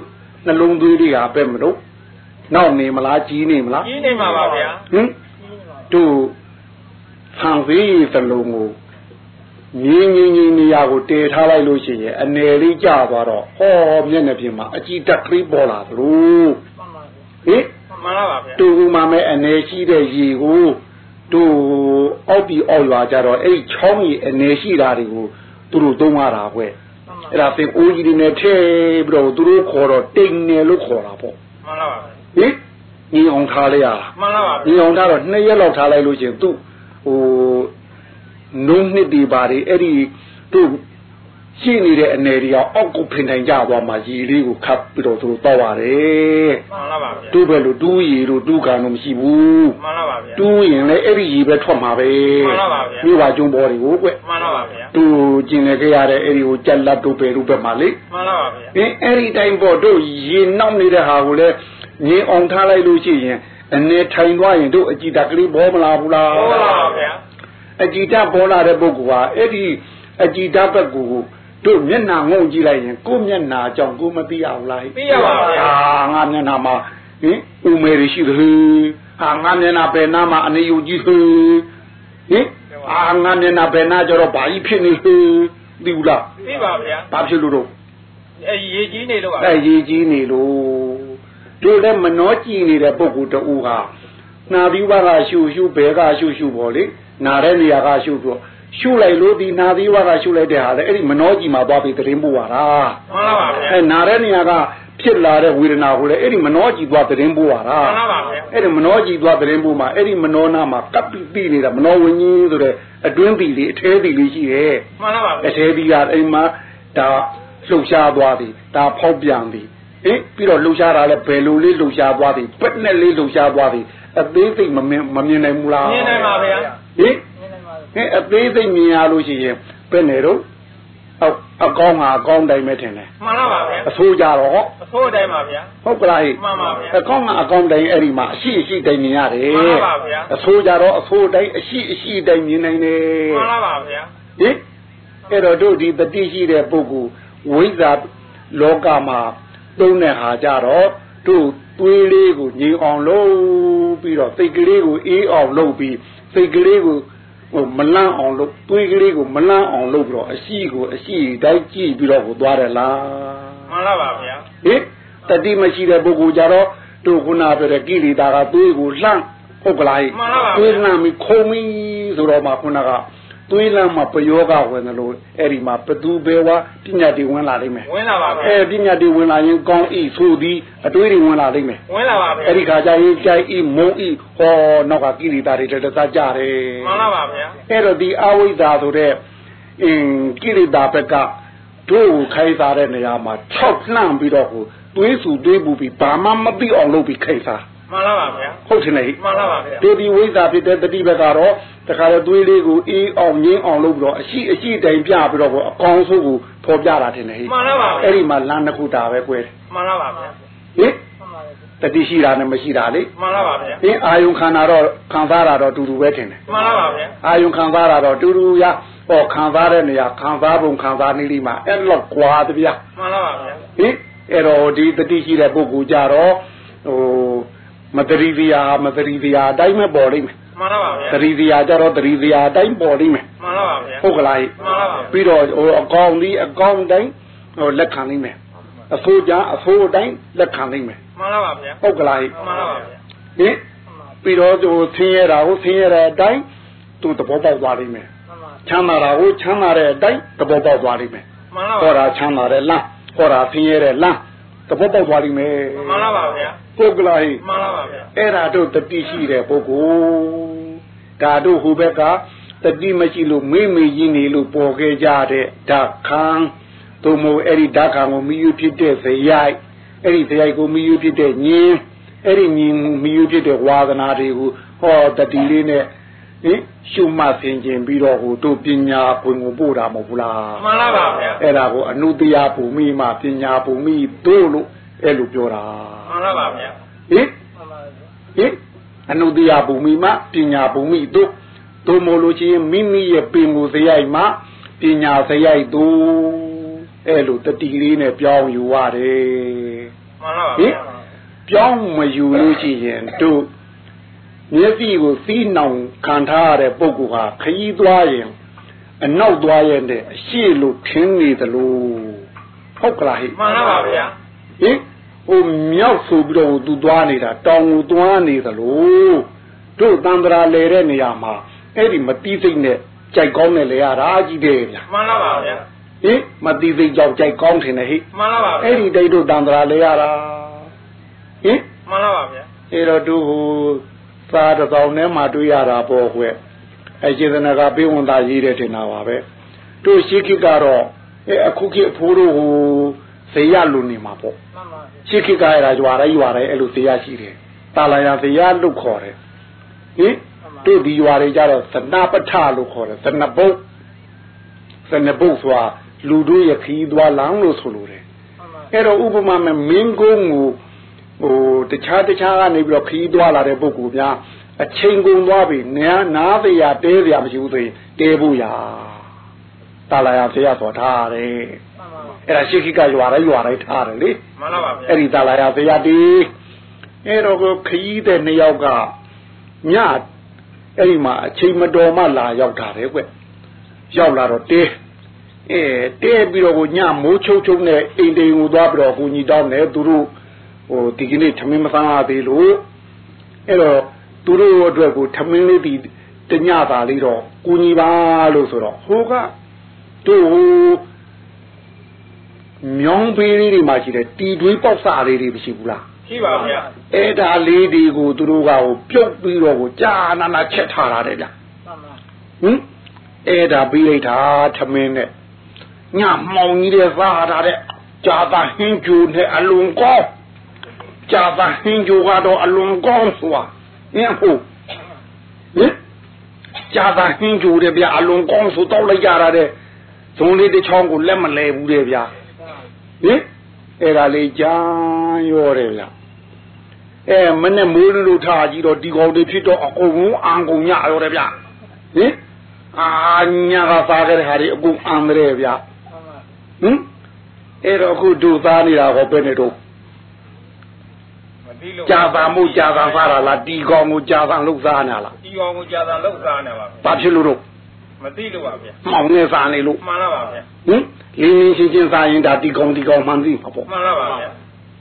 နှလုံးသွေးတွေကပဲမလို့နောက်နေမလားကြီးနေမလားကြီးနေမှာပါဗျာဟင်တို့ဆံသေးသလုံးကို ငင်းငင်းငင်းနေရာကိုတည်ထားလိုက်လို့ရှိရင်အနေလေးကျသွားတော့ဟောမျက်နှာပြင်မှာအကြည့်တက်ကလေးပေါ်လာသလိုဟင်မှန်ပါပါဗျာတူမှမဲ့အနေရှိတဲ့ရေကိုတို့အောက်ပြီးအောက်ရွာကြတော့အဲ့ဒီချောင်းကြီးအနေရှိတာတွေကိုသူတို့သုံးရတာကွအဲ့ဒါပင်အိုးကြီးတွေနဲ့ထဲပြီးတော့သူတို့ခေါ်တော့တိမ်နယ်လို့ခေါ်တာပေါ့မှန်ပါပါဟင်ညီအောင်ထားလိုက်ရတာမှန်ပါပါညီအောင်ထားတော့နှစ်ရက်လောက်ထားလိုက်လို့ချင်းသူ့ဟို နုံးနှစ်ဒီပါတွေအဲ့ဒီသူ့ရှိနေတဲ့အနေတွေကအောက်ကိုဖင်တိုင်ကြသွားမှရေလေးကိုခတ်ပြီးတော့သူတို့တောက်ရတယ်မှန်လားပါဗျာတူပဲလို့တူးရီတို့တူးကန်တို့မရှိဘူးမှန်လားပါဗျာတူးရင်လည်းအဲ့ဒီရေပဲထွက်မှာပဲမှန်ပါပါဗျာမြို့ပါကျုံပေါ်တွေကိုကွမှန်လားပါဗျာသူကျင်နေကြရတဲ့အဲ့ဒီကိုကြက်လက်တို့ပဲတို့ပဲမှာလေမှန်လားပါဗျာအင်းအဲ့ဒီတိုင်းပေါ့တို့ရေနောက်နေတဲ့ဟာကိုလည်းငင်းအောင်ထားလိုက်လို့ရှိရင်အနေထိုင်သွားရင်တို့အကြည်တကလေးပေါ်မလာဘူးလားဟုတ်လားပါဗျာ အကြည်တပေါ်လာတဲ့ပုဂ္ဂိုလ်ဟာအဲ့ဒီအကြည်တဘက်ကိုတို့မျက်နှာငုံကြည့်လိုက်ရင်ကိုယ့်မျက်နှာကြောင့်ကိုယ်မသိရဘူးလားသိရပါဗျာဟာငါမျက်နှာမှာဟင်ဦးမေရရှိသလေဟာငါမျက်နှာပဲနာမှာအနေယူကြည့်သေးဟင်အာငါမျက်နှာပဲနာကြတော့ဘာကြီးဖြစ်နေလေသိဘူးလားသိပါဗျာဘာဖြစ်လို့တော့အဲရေကြီးနေလို့ပါအဲရည်ကြီးနေလို့တို့လည်းမနှောကြည့်နေတဲ့ပုဂ္ဂိုလ်တူဟာနာသီဝကရှုရှုဘဲကရှုရှုပေါ့လေ နာတဲ့နေရာကရှုတော့ရှုလိုက်လို့ဒီနာသီဝကရှုလိုက်တဲ့ဟာလေအဲ့ဒီမနှောကြည့်မှာသွားပြီးသတင်းပို့ရတာမှန်လားပါဗျာအဲနာတဲ့နေရာကဖြစ်လာတဲ့ဝေဒနာကိုလေအဲ့ဒီမနှောကြည့်သွားသတင်းပို့ရတာမှန်လားပါဗျာအဲ့ဒီမနှောကြည့်သွားသတင်းပို့မှာအဲ့ဒီမနှောနာမှာကပ်ပြီးပြီးနေတာမနှောဝင်းကြီးဆိုတဲ့အတွင်းတီလေးအထဲတီလေးရှိရဲ့မှန်လားပါဗျာအထဲတီကအိမ်မှာဒါလှုပ်ရှားသွားသည်ဒါဖောက်ပြန်သည်ဟင်ပြီးတော့လှုပ်ရှားတာလဲဘယ်လိုလေးလှုပ်ရှားသွားသည်ပက်နဲ့လေးလှုပ်ရှားသွားသည်အသေးစိတ်မမြင်မမြင်နိုင်ဘူးလားမြင်နိုင်ပါဗျာ ဟင်ဟင်အသေးစိတ်မြင်ရလို့ရှိရင်ဘယ်နဲ့တော့အောက်အကောင်းကအကောင်းတိုင်းပဲထင်တယ်မှန်လားပါဗျာအဆိုးကြတော့ဟောအဆိုးတိုင်းပါဗျာဟုတ်ကလားဟိမှန်ပါဗျာအကောင်းကအကောင်းတိုင်းအဲ့ဒီမှာအရှိအရှိတိုင်းမြင်ရတယ်မှန်ပါဗျာအဆိုးကြတော့အဆိုးတိုင်းအရှိအရှိတိုင်းမြင်နိုင်တယ်မှန်လားပါဗျာဟင်အဲ့တော့တို့ဒီတတိရှိတဲ့ပုဂ္ဂိုလ်ဝိဇ္ဇာလောကမှာသုံးတဲ့ဟာကြတော့တို့သွေးလေးကိုငြိမ်အောင်လုပ်ပြီးတော့စိတ်ကလေးကိုအေးအောင်လုပ်ပြီး စိတ်ကလေးကိုဟိုမလန့်အောင်လုပ်သွေးကလေးကိုမလန့်အောင်လုပ်ပြီးတော့အရှိကိုအရှိတိုင်းကြည့်ပြီးတော့ကိုသွားတယ်လားမှန်လားပါဗျာဟင်တတိမရှိတဲ့ပုဂ္ဂိုလ်ကြတော့တို့ခုနပြောတဲ့ကိလေသာကသွေးကိုလှမ်းဟုတ်ကလားဟိမှန်လားပါဗျာသွေးလှမ်းပြီးခုံပြီးဆိုတော့မှခုနက သွေးလှမ်းမှာပယောဂဝင်တယ်လို့အဲ့ဒီမှာဘသူပဲဝါပညာတွေဝင်လာလိမ့်မယ်ဝင်လာပါဗျာအဲပညာတွေဝင်လာရင်ကောင်းဤဆိုသည်အတွေးတွေဝင်လာလိမ့်မယ်ဝင်လာပါဗျာအဲ့ဒီခါကျရင်ကြိုက်ဤမုံဤဟောနောက်ကကိလေသာတွေတက်တက်ကြတယ်မှန်လားပါဗျာအဲ့တော့ဒီအဝိဇ္ဇာဆိုတဲ့အင်းကိလေသာဘက်ကတို့ကိုခိုင်းစားတဲ့နေရာမှာ6လှမ်းပြီးတော့ဟိုသွေးစုသွေးပူပြီးဘာမှမသိအောင်လုပ်ပြီးခိုင်းစား မှန်လားပါဗျာဟုတ်တယ်လေမှန်လားပါဗျာတို့ဒီဝိဇ္ဇာဖြစ်တဲ့တတိဘက်ကတော့တခါတော့သွေးလေးကိုအေးအောင်ငင်းအောင်လုပ်ပြီးတော့အရှိအရှိတိုင်ပြပြီးတော့ဟိုအကောင်ဆုံးကိုဖော်ပြတာတင်လေဟိမှန်လားပါဗျာအဲ့ဒီမှာလမ်းတစ်ခုတာပဲကွဲတယ်မှန်လားပါဗျာဟင်တတိရှိတာနဲ့မရှိတာလေမှန်လားပါဗျာဟင်အာယုံခန္ဓာတော့ခံစားတာတော့တူတူပဲတင်တယ်မှန်လားပါဗျာအာယုံခံစားတာတော့တူတူရဟောခံစားတဲ့နေရာခံစားပုံခံစားနည်းလေးမှာအဲ့လောက်ကွာတဗျာမှန်လားပါဗျာဟင်အဲ့တော့ဒီတတိရှိတဲ့ပုဂ္ဂိုလ်ကြတော့ဟို မတရီတရားမတရီတရားအတိုင်းပဲပေါ်လိမ့်မယ်မှန်လားပါဗျာတရီတရားကြတော့တရီတရားအတိုင်းပေါ်လိမ့်မယ်မှန်လားပါဗျာဟုတ်ကလားဟိမှန်လားပါပြီးတော့ဟိုအကောင်ဒီအကောင်တိုင်းဟိုလက်ခံလိမ့်မယ်အဆိုးကြအဆိုးအတိုင်းလက်ခံလိမ့်မယ်မှန်လားပါဗျာဟုတ်ကလားဟိမှန်လားပါဗျာဟင်ပြီးတော့ဟိုဆင်းရဲတာကိုဆင်းရဲတဲ့အတိုင်းသူသဘောပေါက်သွားလိမ့်မယ်ချမ်းသာတာကိုချမ်းသာတဲ့အတိုင်းသဘောပေါက်သွားလိမ့်မယ်မှန်လားဟောပါတာချမ်းသာတဲ့လမ်းဟောတာဆင်းရဲတဲ့လမ်းသဘောပေါက်သွားလိမ့်မယ်မှန်လားပါဗျာ ပုဂ္ဂလာဟိမှန်လားပါဗျာအဲ့ဒါတို့တတိရှိတဲ့ပုဂ္ဂိုလ်ဒါတို့ဟိုဘက်ကတတိမရှိလို့မေ့မေ့ကြီးနေလို့ပေါ်ခဲ့ကြတဲ့ဓာခံသို့မဟုတ်အဲ့ဒီဓာခံကိုမိယူဖြစ်တဲ့ဇယိုက်အဲ့ဒီဇယိုက်ကိုမိယူဖြစ်တဲ့ညင်းအဲ့ဒီညင်းမိယူဖြစ်တဲ့ဝါသနာတွေကိုဟောတတိလေးနဲ့ဟင်ရှုမှတ်သင်ခြင်းပြီးတော့ဟိုတို့ပညာပွင့်ကိုပို့တာမဟုတ်ဘူးလားမှန်လားပါဗျာအဲ့ဒါကိုအနုတ္တရာဘူမိမှာပညာဘူမိတို့လို့ အဲ့လိုပြောတာမှန်လားပါဗျာဟင်ဟင်အနုတ္တရာဘူမိမှာပညာဘူမိတို့တို့မို့လို့ချင်းမိမိရဲ့ပင်ကိုစရိုက်မှာပညာစရိုက်တို့အဲ့လိုတတိလေးနဲ့ပြောင်းယူရတယ်မှန်လားပါဟင်ဗျာပြောင်းမယူလို့ရှိရင်တို့မျက်စိကိုသီးနှောင်ခံထားရတဲ့ပုဂ္ဂိုလ်ဟာခยีသွားရင်အနောက်သွားရင်တည်းအရှိလို့ထင်းနေသလိုဟုတ်ကလားဟိမှန်လားပါဗျာ ဟင်ဟိုမြောက်ဆိုပြီးတော့သူသွားနေတာတောင်ကိုသွားနေသလိုတို့တန္တရာလဲတဲ့နေရာမှာအဲ့ဒီမတိစိတ်နဲ့ကြိုက်ကောင်းတယ်လေရတာကြီးတယ်ဗျာမှန်လားပါဗျာဟင်မတိစိတ်ကြောင့်ကြိုက်ကောင်းတယ်ဟိမှန်လားပါဗျာအဲ့ဒီတိတ်တို့တန္တရာလဲရတာဟင်မှန်လားပါဗျာအဲ့တော့တို့ဟိုသာတစ်တောင်ထဲမှာတွေ့ရတာပေါ့ကွအဲစေတနာကပေးဝန်သားရေးတယ်ထင်တာပါပဲတို့ရှိခိကတော့ဟအဲအခုခေတ်အဖိုးတို့ဟို ဇေယလူနေမှာပေါ့မှန်ပါဗျာရှစ်ခေတ်ကရတာရွာတိုင်းရွာတိုင်းအဲ့လိုဇေယရှိတယ်တာလာယဇေယလို့ခေါ်တယ်ဟင်တို့ဒီရွာတွေကြတော့သနပဋ္ဌလို့ခေါ်တယ်သနဘုတ်သနဘုတ်ဆိုတာလူတို့ရခီးသွားလောင်းလို့ဆိုလိုတယ်မှန်ပါအဲ့တော့ဥပမာမဲ့မင်းကုန်းကိုဟိုတခြားတခြားကနေပြီးတော့ခီးသွားလာတဲ့ပုဂ္ဂိုလ်များအချိန်ကုန်သွားပြီနားနားတရားတဲတရားမရှိဘူးဆိုရင်တဲဖို့ရတာလာရဆရာဆိုထားတယ်မှန်ပါ အဲ့ဒါရှိခိကရွာတိုင်းရွာတိုင်းထားတယ်လေမှန်ပါဗျာအဲ့ဒီတာလာရဆရာတီအဲ့တော့ကိုခီးတဲ့နှစ်ယောက်ကညအဲ့ဒီမှာအချိန်မတော်မှလာရောက်တာတယ်ကွရောက်လာတော့တဲအဲတဲပြီးတော့ကိုညမိုးချုပ်ချုပ်နဲ့အိမ်တိမ်ကိုသွားပြီးတော့ကိုညီတောင်းတယ်သူတို့ဟိုဒီကနေ့ထမင်းမစားရသေးလို့အဲ့တော့သူတို့အတွက်ကိုထမင်းလေးဒီတညတာလေးတော့ကိုညီပါလို့ဆိုတော့ဟိုကတို့ဟို မြောင်းပေးလေးတွေမှာရှိတယ်တီတွေးပေါက်စာလေးတွေမရှိဘူးလားရှိပါဗျာအဲ့ဒါလေးတွေကိုသူတို့ကဟိုပြုတ်ပြီးတော့ကိုကြာနာနာချက်ထားတာတဲ့ဗျမှန်ပါဟင်အဲ့ဒါပြီးလိုက်တာထမင်းနဲ့ညမောင်ကြီးတဲ့စားတာတဲ့ကြာတာဟင်းကျူနဲ့အလွန်ကောင်းကြာတာဟင်းကျူကတော့အလွန်ကောင်းဆိုတာဟင်ဟုတ်ဟင်ကြာတာဟင်းကျူတဲ့ဗျအလွန်ကောင်းဆိုတော့လိုက်ကြတာတဲ့ဇုံလေးတစ်ချောင်းကိုလက်မလဲဘူးတဲ့ဗျ ဟင်အဲ့ဒါလေးကြမ်းရောတယ်ဗျအဲမနဲ့မိုးလို့ထားကြည့်တော့ဒီကောင်တွေဖြစ်တော့အကုန်လုံးအံကုန်ညရောတယ်ဗျဟင်အာညာကစားခဲ့တဲ့ဟာတွေအကုန်အံတယ်ဗျမှန်ပါဟင်အဲ့တော့အခုဒုသားနေတာဟောပဲနေတော့မတိလို့ကြာသာမှုကြာသာစားတာလားတီကောင်ကိုကြာသာလှုပ်စားနေတာလားဒီကောင်ကိုကြာတာလောက်စားနေပါဗျာဘာဖြစ်လို့တော့ မတိလို့ပါဗျာမောင်နေစားနေလို့မှန်လားပါဗျာဟင်လင်းလင်းချင်းချင်းစားရင်ဒါတီကောင်တီကောင်မှန်သိမှာပေါ့မှန်လားပါဗျာ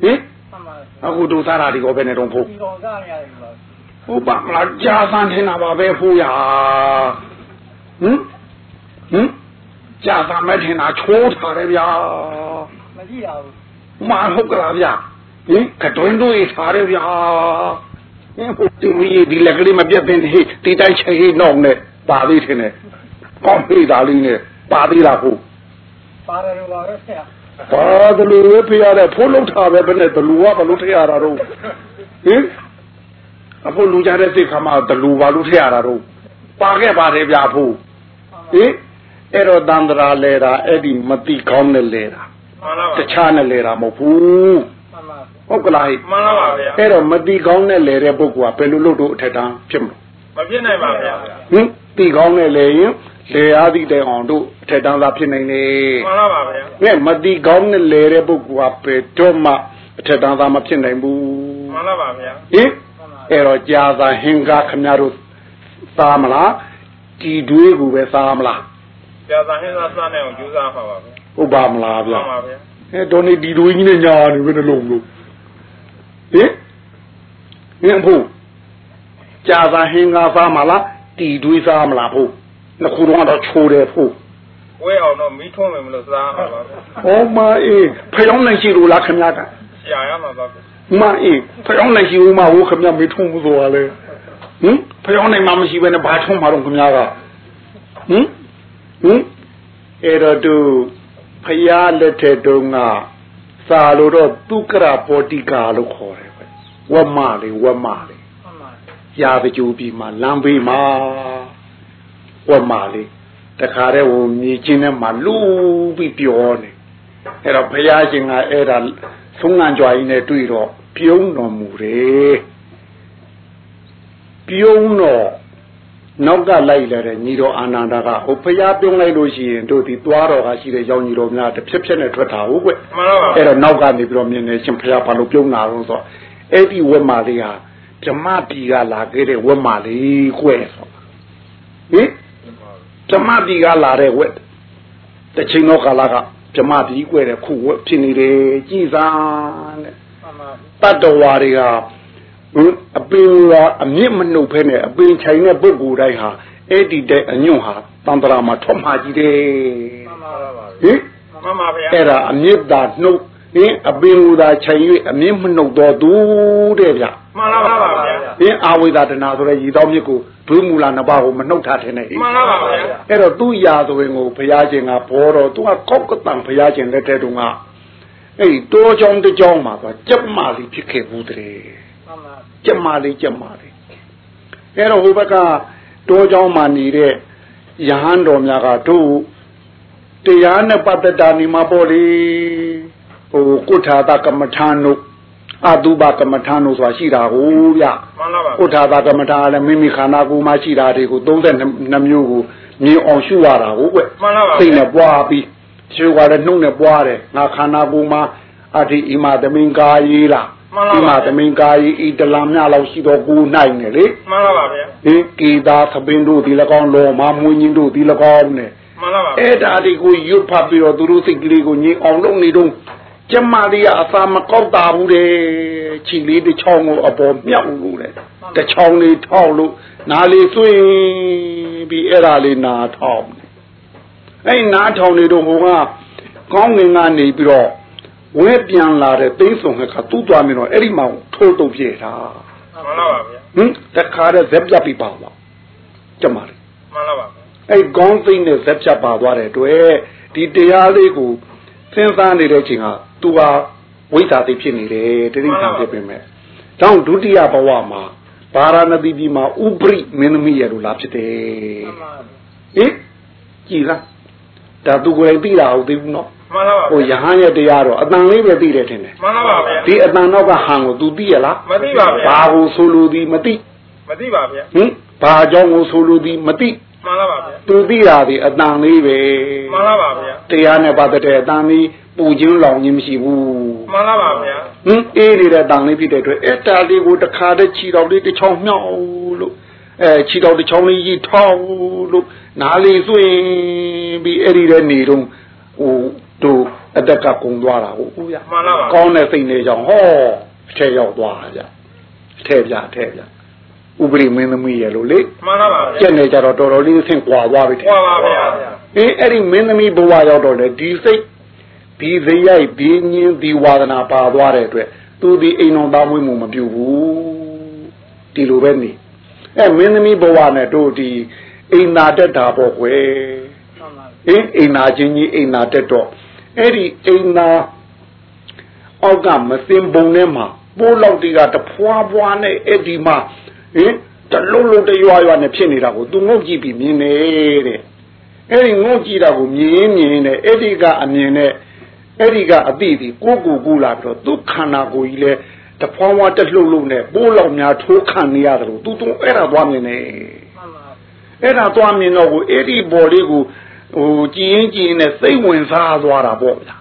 ဟင်မှန်ပါအခုဒုသားတာဒီကောပဲနေတော့ဖို့ဒီကောင်စားနေရတယ်ပါဟုတ်ပါမလားကြာသာနေတာပါပဲဖို့ရဟင်ဟင်ကြာသာမဲ့ထင်တာချိုးထားတယ်ဗျာမကြည့်ရဘူးမဟုတ်ကလားဗျာဟင်ကတွင်းတို့ရထားတယ်ဗျာဟင်ဖို့ဒီမီဒီလက်ကလေးမပြတ်တဲ့ဟိတီတိုင်းချေဟိနောက်နဲ့ပါသေးတယ်နဲ့ ကောင်းပြီသားလေးနဲ့ပါသေးလားဟုတ်ပါတယ်လို့ပါပဲဆရာဘာတလူပဲဖရတဲ့ဖိုးလုံးထားပဲဘယ်နဲ့တလူကဘလို့ထရတာတော့ဟင်အဖို့လူကြတဲ့စိတ်ခါမှတလူဘာလို့ထရတာတော့ပါခဲ့ပါတယ်ဗျာဖို့ဟင်အဲ့တော့တန္တရာလဲတာအဲ့ဒီမတိကောင်းနဲ့လဲတာမှန်လားပါတခြားနဲ့လဲတာမဟုတ်ဘူးမှန်ပါဟုတ်ကလားဟိမှန်လားပါဗျာအဲ့တော့မတိကောင်းနဲ့လဲတဲ့ပုဂ္ဂိုလ်ကဘယ်လိုလုပ်တော့အထက်တန်းဖြစ်မလို့မဖြစ်နိုင်ပါဗျာဟင်တိကောင်းနဲ့လဲရင် လေအားသည့်တိုင်အောင်တို့အထက်တန်းသာဖြစ်နိုင်နေမှန်လားပါဗျာငဲ့မတိကောင်းနဲ့လဲတဲ့ပုဂ္ဂိုလ်ကဘယ်တော့မှအထက်တန်းသာမဖြစ်နိုင်ဘူးမှန်လားပါဗျာဟင်အဲ့တော့ကြာသာဟင်္ကာခမရတို့သားမလားဒီတွေးကိုပဲသားမလားကြာသာဟင်းစားစားနေအောင်ကြိုးစားပါပါဗျာဟုတ်ပါမလားမှဗျာန်ပါဗျာအဲတော့နေဒီတွေးကြီးနဲ့ညာနေဘယ်နှလုံးလို့ဟင်ဟင်ဖို့ကြာသာဟင်္ကာသားမလားဒီတွေးသားမလားဖို့ နှစ်ခုတော့တော့ချိုးတယ်ဖို့ဝဲအောင်တော့မီးထွန်းမယ်မလို့စားပါပါဗျာဟောမအေးဖျောင်းနိုင်ရှိလို့လားခမရကရှာရမှာပါဗျာမအေးဖျောင်းနိုင်ရှိဦးမဟိုခမရမေထုံးမှုဆိုတာလေဟင်ဖျောင်းနိုင်မှမရှိဘဲနဲ့ဘာထုံးမှာတော့ခမရကဟင်ဟင်အဲ့တော့သူဖယားလက်ထက်တုန်းကစာလို့တော့သူကရပေါ်တိကာလို့ခေါ်တယ်ပဲဝမလေးဝမလေးမှန်ပါရာပကြိုပြီးမှလမ်းဘေးမှာ ဝမလေးတခါတည်းဟိုမြေချင်းထဲမှာလူပြီးပြောနေအဲ့တော့ဘုရားရှင်ကအဲ့ဒါသုံးငံကြွားကြီးနဲ့တွေ့တော့ပြုံးတော်မူတယ်ပြုံးတော့နောက်ကလိုက်လာတဲ့ညီတော်အာနန္ဒာကဟိုဘုရားပြုံးလိုက်လို့ရှိရင်တို့ဒီသွားတော်ကရှိတဲ့ရောင်ညီတော်များတစ်ဖြက်ဖြက်နဲ့ထွက်တာဟုတ်ကွမှန်လားပါအဲ့တော့နောက်ကနေပြီးတော့မြင်နေရှင်ဘုရားဘာလို့ပြုံးတာတော့ဆိုတော့အဲ့ဒီဝက်မာလေးဟာဓမ္မပြည်ကလာခဲ့တဲ့ဝက်မာလေးကွယ်ဆိုဟင် ဓမ္မပြည်ကလာတဲ့ဝက်တစ်ချိန်တော့ကာလကဓမ္မပြည်ကွယ်တဲ့ခုဝက်ဖြစ်နေတယ်ကြည်စမ်းတဲ့မှန်ပါတတ္တဝါတွေကဟင်အပင်ကအမြင့်မနှုတ်ဖဲနဲ့အပင်ချိုင်တဲ့ပုဂ္ဂိုလ်တိုင်းဟာအဲ့ဒီတဲ့အညွန့်ဟာတန်တရာမှာထွက်မှာကြီးတယ်မှန်ပါပါဟင်မှန်ပါဗျာအဲ့ဒါအမြင့်သာနှုတ် ဟင်အပင်မူသာချိန်၍အမြင့်မနှုတ်တော်သူတဲ့ဗျမှန်လားပါဗျာဟင်အာဝိဒတနာဆိုတဲ့ရည်တော်မြစ်ကိုဒွေးမူလာနှစ်ပါးကိုမနှုတ်ထားတဲ့နဲ့ဟိမှန်လားပါဗျာအဲ့တော့သူ့ရာဇဝင်ကိုဘုရားရှင်ကဘောတော်သူကကောက်ကတန်ဘုရားရှင်လက်ထက်တုန်းကအဲ့ဒီတောချောင်းတစ်ချောင်းမှာဆိုကြက်မာလေးဖြစ်ခဲ့ဘူးတဲ့ကြက်မာလေးကြက်မာလေးအဲ့တော့ဟိုဘက်ကတောချောင်းမှာနေတဲ့ယဟန်တော်များကတို့တရားနဲ့ပတ်သက်တာနေမှာပေါ့လေ ဟိုကုဋ္ဌာတကမ္မထာနုအတုပကမ္မထာနုဆိုတာရှိတာကိုဗျမှန်လားပါဥထာတာကမ္မထာလည်းမိမိခန္ဓာကိုယ်မှာရှိတာတွေကို32မျိုးကိုမြင်အောင်ရှုရတာကိုကွမှန်လားပါစိတ်နဲ့ပွားပြီးရှုရတယ်နှုတ်နဲ့ပွားတယ်ငါခန္ဓာကိုယ်မှာအတ္တိဣမသမင်္ကာယီလားဣမသမင်္ကာယီဣတလမြလောက်ရှိတော့ကိုယ်နိုင်တယ်လေမှန်လားပါဗျာဟင်ကေသာသပင်တို့ဒီ၎င်းလောမမွင်းကြီးတို့ဒီ၎င်းနဲ့မှန်လားပါအဲ့ဒါတွေကိုရွတ်ဖတ်ပြီးတော့သူတို့စိတ်ကလေးကိုငြိမ်အောင်လုပ်နေတော့ ကျမလေးကအစာမကောက်တာဘူးတဲ့ခြေလေးတစ်ချောင်းကိုအပေါ်မြောက်လို့တဲ့တစ်ချောင်းလေးထောက်လို့နားလေးသွင်းပြီးအဲ့ဒါလေးနားထောက်အဲ့နားထောင်နေတော့ဟိုကကောင်းငင်ကနေပြီးတော့ဝဲပြန်လာတဲ့သိန်းစုံကသူ့သွားမြင်တော့အဲ့ဒီမှာထိုးတုပ်ပြဲတာမှန်လားပါဗျာဟင်တခါတည်းဇက်ပြတ်ပြီးပါသွားကျမလေးမှန်လားပါဗျာအဲ့ခေါင်းသိမ့်နဲ့ဇက်ဖြတ်ပါသွားတဲ့အတွက်ဒီတရားလေးကိုစဉ်းစားနေတဲ့ချိန်ဟာ သူဟာဝိသတိဖြစ်နေတယ်တတိယဖြစ်ပြင်မဲ့။တောင်းဒုတိယဘဝမှာဗာရာဏသီပြည်မှာဥပရိမင်းသမီးရလို့လာဖြစ်တယ်။ဟင်ကြည်လားဒါသူကိုယ်တိုင်သိတာဟုတ်သေးဘူးနော်မှန်လားပါ။ဟိုယဟန်ရဲ့တရားတော့အတန်လေးပဲသိတယ်ထင်တယ်မှန်လားပါဗျာ။ဒီအတန်တော့ကဟန်ကို तू သိရလားမသိပါဗျာဘာကိုဆိုလိုသည်မသိမသိပါဗျာဟင်ဘာကြောင့်ကိုဆိုလိုသည်မသိမှန်လားပါဗျာသူသိတာဒီအတန်လေးပဲမှန်လားပါဗျာတရားနဲ့ပတ်သက်တဲ့အတန်လေး ပူချင်းလောင်ခြင်းမရှိဘူးမှန်လားပါဗျာဟင်အေးနေတဲ့အတန်လေးဖြစ်တဲ့အတွက်အဲ့တာလေးကိုတစ်ခါတည်းခြီတော်လေးတစ်ချောင်းမြောက်လို့အဲခြီတော်တစ်ချောင်းလေးကြီးထောက်လို့နားလေးသွင်းပြီးအဲ့ဒီတဲ့နေတော့ဟိုတို့အတက်ကကုံသွားတာဟုတ်ဦးရမှန်လားပါကောင်းတဲ့စိတ်နဲ့ကြောင့်ဟောအထက်ရောက်သွားကြအထက်ပြအထက်ပြဥပရိမင်းသမီးရဲ့လို့လေမှန်လားပါဗျာကျက်နေကြတော့တော်တော်လေးဆင့်ကွာသွားပြီထင်ဟောပါဗျာအေးအဲ့ဒီမင်းသမီးဘဝရောက်တော့လေဒီစိတ် ဒီဇရိုက်ဒီညင်းဒီဝါဒနာပါသွားတဲ့အတွက်သူဒီအိမ်တော်သားမွေးမှုမပြုတ်ဘူးဒီလိုပဲနေအဲမင်းသမီးဘဝနဲ့တို့ဒီအိမ်နာတက်တာပေါ့ကွယ်အင်းအိမ်နာချင်းကြီးအိမ်နာတက်တော့အဲ့ဒီအိမ်နာအောက်ကမစင်ပုံထဲမှာပိုးလောက်တီကတဖွာဖွာနဲ့အဲ့ဒီမှာဟင်တလုံးလုံးတရွာရွာနဲ့ဖြစ်နေတာကိုသူငုတ်ကြည့်ပြီးမြင်နေတဲ့အဲ့ဒီငုတ်ကြည့်တာကိုမြင်မြင်နဲ့အဲ့ဒီကအမြင်နဲ့ အဲ့ဒီကအတိဒီကိုကိုကူလာပြီးတော့သူခန္ဓာကိုယ်ကြီးလဲတဖွာဖွာတက်လှုပ်လှုပ်နဲ့ပိုးလောက်များထိုးခံနေရတယ်လို့သူသူအဲ့ဒါသွားမြင်နေအဲ့ဒါသွားမြင်တော့ကိုအဲ့ဒီဘော်လေးကိုဟိုကြည်ရင်ကြည်ရင်နဲ့စိတ်ဝင်စားသွားတာပေါ့ဗျာ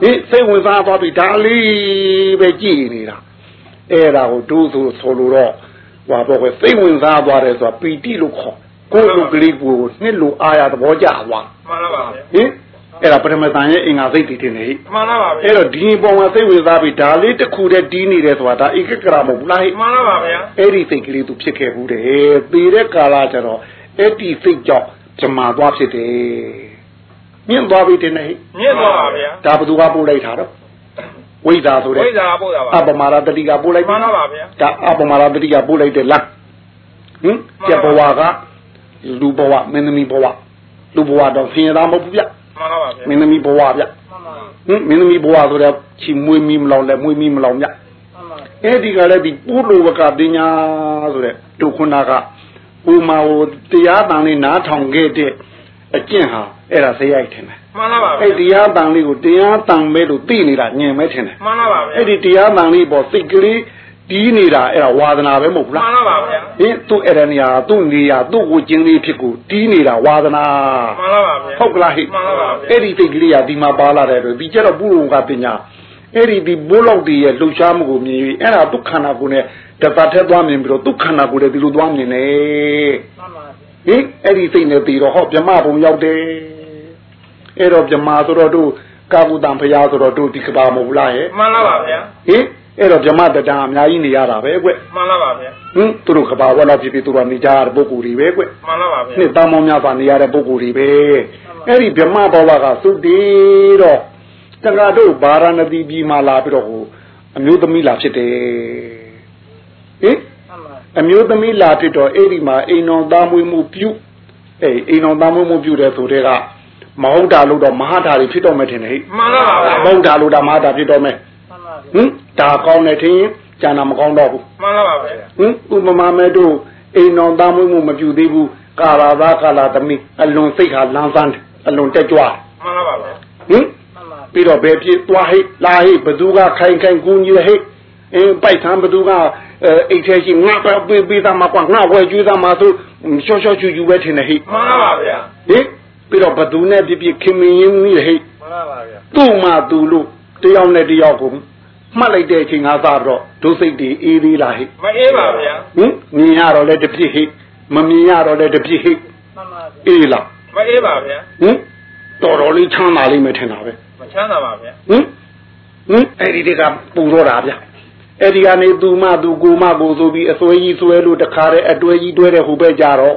ဟင်စိတ်ဝင်စားသွားပြီဒါလေးပဲကြည်နေတာအဲ့ဒါကိုဒုဆိုဆိုလို့တော့ဟွာပေါ့ကွစိတ်ဝင်စားသွားတယ်ဆိုတာပီတိလို့ခေါ်ကိုယ်လူကလေးကိုနှစ်လူအားရသဘောကျသွားမှန်လားပါဗျာဟင် အဲ့ဒါပထမတန်ရဲ့အင်္ဂါစိတ်တည်တင်နေဟိမှန်လားပါဗျာအဲ့တော့ဒီပုံမှာစိတ်ဝင်စားပြီးဒါလေးတစ်ခုတည်းတီးနေတယ်ဆိုတာဒါဧကကရာမဟုတ်ဘူးလားဟိမှန်လားပါဗျာအဲ့ဒီစိတ်ကလေးသူဖြစ်ခဲ့ဘူးတယ်သေတဲ့ကာလကျတော့အဲ့ဒီစိတ်ကြောင့်ဂျမာသွားဖြစ်တယ်မြင့်သွားပြီတင်နေဟိမြင့်သွားပါဗျာဒါဘသူကပို့လိုက်တာတော့ဝိဇ္ဇာဆိုတဲ့ဝိဇ္ဇာပို့တာပါအပမာရတတိကပို့လိုက်မှန်လားပါဗျာဒါအပမာရတတိကပို့လိုက်တဲ့လားဟင်ကျက်ဘဝကလူဘဝမင်းသမီးဘဝလူဘဝတော့ဆင်းရဲတာမဟုတ်ဘူးဗျ မှန်လားပါဗျာမင်းသမီးဘဝဗျဟင်မင်းသမီးဘဝဆိုတော့ချီမွေးမီမလောင်လဲမွေးမီမလောင်ဗျအဲ့ဒီကလည်းဒီပုလိုဝကပညာဆိုတဲ့ဒုခုနာကဥမာဟိုတရားတန်လေးနားထောင်ခဲ့တဲ့အကျင့်ဟာအဲ့ဒါဇေယိုက်ထင်တယ်မှန်လားပါဗျာအဲ့တရားတန်လေးကိုတရားတန်ပဲလို့သိနေတာညင်မဲထင်တယ်မှန်လားပါဗျာအဲ့ဒီတရားတန်လေးပေါ်စိတ်ကလေး တီးနေတာအဲ့ဒါဝါဒနာပဲမဟုတ်ဘူးမှလားန်လားပါဗျာဟင်သူ့အဲ့ရနေရာသူ့နေရာသူ့ကိုကျင်းလေးဖြစ်ကိုတီးနေတာဝါဒနာမှန်လားပါဗျာဟုတ်ကလားဟိမှန်လားပါဗျာအဲ့ဒီစိတ်ကလေးကဒီမှာပါလာတဲ့အတွက်ဒီကျတော့ပုရုံကပညာအဲ့ဒီဒီဘိုးလောက်တည်းရဲ့လှူရှားမှုကိုမြင်ပြီးအဲ့ဒါဒုက္ခနာကိုနဲ့တပတ်ထဲသွားမြင်ပြီးတော့ဒုက္ခနာကိုလည်းဒီလိုသွားမြင်နေဟင်အဲ့ဒီစိတ်နဲ့ပြီးတော့ဟောဗြဟ္မဘုံရောက်တယ်အဲ့တော့ဗြဟ္မာဆိုတော့တို့ကာကုတံဖရာဆိုတော့တို့ဒီကဘာမဟုတ်လားရဲ့မှန်လားပါဗျာဟင် အဲ့တော့ဗြဟ္မတတံအများကြီးနေရတာပဲကွမှန်လားပါဗျာဟင်သူတို့ကဘာဝလောက်ဖြစ်ဖြစ်သူတို့ကနေကြရတဲ့ပုဂ္ဂိုလ်တွေပဲကွမှန်လားပါဗျာနှစ်တမောင်းများစွာနေရတဲ့ပုဂ္ဂိုလ်တွေပဲအဲ့ဒီဗြဟ္မဘဝကသုတေတော့တက္ကတို့ဗာရာဏသီပြည်မှာလာပြီးတော့ဟိုအမျိုးသမီးလာဖြစ်တယ်ဟင်အမျိုးသမီးလာဖြစ်တော့အဲ့ဒီမှာအိမ်တော်သားမွေးမှုပြုအေးအိမ်တော်သားမွေးမှုပြုတယ်ဆိုတဲ့ကမဟုတ်တာလို့တော့မဟာတာတွေဖြစ်တော့မယ်ထင်တယ်ဟိမှန်ပါပါဗျာမဟုတ်တာလို့ဒါမဟာတာဖြစ်တော့မယ် ဟင်ဒါကောင်းတယ်ထင်ရင်ကျန်တာမကောင်းတော့ဘူးမှန်ပါပါဗျာဟင်ဥပမာမဲ့တို့အိမ်တော်သားမွေးမှုမပြုသေးဘူးကာလာသားကာလာသမီးအလွန်စိတ်ဟာလန်းဆန်းတယ်အလွန်တက်ကြွတယ်မှန်ပါပါဗျာဟင်ပြီးတော့ဘယ်ဖြစ်သွားဟိလာဟိဘသူကခိုင်ခိုင်ကူညီဟိအင်းပိုက်ဆံဘသူကအိတ်ထဲရှိငါပဲပေးပေးသားမှာကွာငါဝယ်ကျွေးသားမှာဆိုရှော့ရှော့ချူချူပဲထင်တယ်ဟိမှန်ပါပါဗျာဟင်ပြီးတော့ဘသူနဲ့ပြပြခင်မင်းရင်းကြီးဟိမှန်ပါပါဗျာသူ့မှသူလို့တယောက်နဲ့တယောက်ကို မှတ်လိုက်တဲ့အချိန်ကစားတော့ဒုစိတ်တွေအေးသေးလားဟိ မအေးပါဗျာ ဟင်မြင်ရတော့လည်းတစ်ပြစ်ဟိမမြင်ရတော့လည်းတစ်ပြစ်ဟိအေးလား မအေးပါဗျာ ဟင်တော်တော်လေးချမ်းသာလိမ့်မယ်ထင်တာပဲ မချမ်းသာပါဗျာ ဟင်ဟင်အဲ့ဒီတကပူတော့တာဗျအဲ့ဒီကနေသူမသူကိုမကိုဆိုပြီးအစွဲကြီးစွဲလို့တခါတည်းအတွဲကြီးတွဲတဲ့ဟိုပဲကြတော့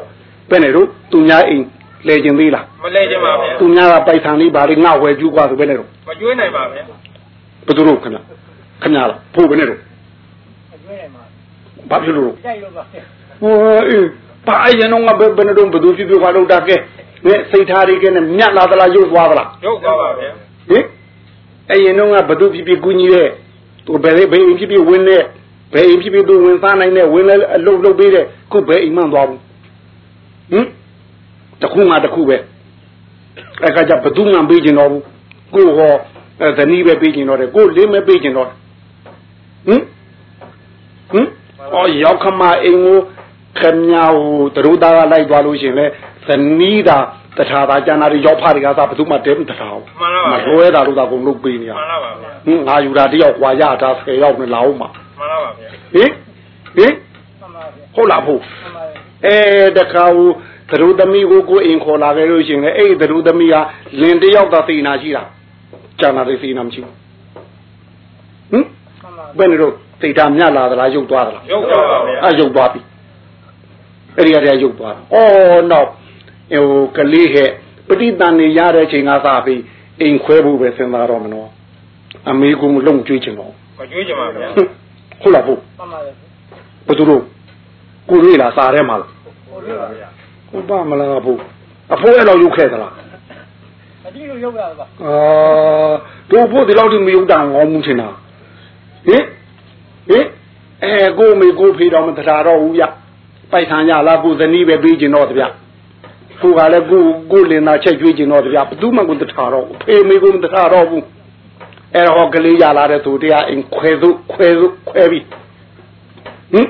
ဘယ်နဲ့တို့သူများအိမ်လဲကျင်သေးလား မလဲခြင်းပါဗျာ သူများကပိုက်ဆံလေးဘာလေးငါဝယ်ကျူးกว่าဆိုဘယ်နဲ့တို့ မကျွေးနိုင်ပါဗျာ ဘယ်သူတို့ခင်ဗျ ခင်ဗျလားဖို့ဘယ်နဲ့တို့ဘာဖြစ်လို့ဟိုအေးဘာအရင်တော့ဘယ်ဘယ်နဲ့တော့ဘယ်သူဖြစ်ဖြစ်ခါလို့တာကဲနဲစိတ်ထားတွေကနဲ့မြတ်လာသလားရုပ်သွားသလားရုပ်သွားပါဗျာဟင်အရင်တော့ဘယ်သူဖြစ်ဖြစ်ကူညီတဲ့သူဘယ်လေဘယ်အိမ်ဖြစ်ဖြစ်ဝင်တဲ့ဘယ်အိမ်ဖြစ်ဖြစ်သူဝင်စားနိုင်တဲ့ဝင်လဲအလုပ်လုပ်ပေးတဲ့ခုဘယ်အိမ်မှန်သွားဘူးဟင်တခုမှတခုပဲအဲ့ကကြဘယ်သူမှပေးကျင်တော့ဘူးကိုဟောအဲဇနီးပဲပေးကျင်တော့တယ်ကိုလေးမဲပေးကျင်တော့တယ်ဟင်ဟ င်အော်ရောက်ခမအိမ်ကိုခမညာဟိုတရုသားကလိုက်သွားလို့ရှင်လဲဇနီးတာတထာသာကျန်တာတွေရောက်ဖားတွေကစားဘယ်သူမှတဲမတထာဘူးမှန်ပါပါမဗျာလွဲတာလို့သာကုန်လုပ်ပေးနေရမှန်ပါပါဗျာဟင်ငါယူတာတယောက်ခွာရတာ10ယောက်နဲ့လာအောင်မှာမှန်ပါပါဗျာဟင်ဟင်ဟုတ်လားဖို့အဲတခါဟိုသရုသမီးကိုကိုအိမ်ခေါ်လာခဲ့လို့ရှိရင်လေအဲ့ဒီသရုသမီးကလင်တယောက်သာသိနာရှိတာကျန်တာသိသိနာမရှိဘူးဟင်ဘယ်နဲ့တော့ သိတာမြတ်လာသလားရုပ်သွားသလားရုပ်သွားပါဗျာအဲရုပ်သွားပြီအဲ့ဒီကတည်းကရုပ်သွားတာအော်တော့ဟိုကလေးဟဲ့ပဋိသန္ဓေရတဲ့အချိန်ကစပြီးအိမ်ခွဲဖို့ပဲစဉ်းစားတော့မနော်အမေကမလုံကျွေးချင်တော့မကျွေးခြင်းပါဗျာဟုတ်လားဖို့ဘသူတို့ကိုလေးလားစားထဲမှာလားဟုတ်ပါဗျာဟုတ်ပါမလားဖို့အဖိုးအဲ့လောက်ရုပ်ခဲ့သလားအတိလို့ရုပ်ရပါအာတို့ဖို့ဒီလောက်ထိမယုတ်တာငေါမှုချင်တာဟင် ဟင်အဲကိုမေကိုဖေတော်မတရာတော့ဘူးဗျပိုက်ဆံရလားကိုဇနီးပဲပေးကျင်တော့တဗျကိုကလည်းကိုကိုလင်သာချက်ကျွေးကျင်တော့တဗျဘသူမှကိုတရာတော့ဘူးဖေမေကိုမတရာတော့ဘူးအဲ့ဟောကလေးရလာတဲ့သူတရားအိမ်ခွဲစုခွဲစုခွဲပြီးဟင်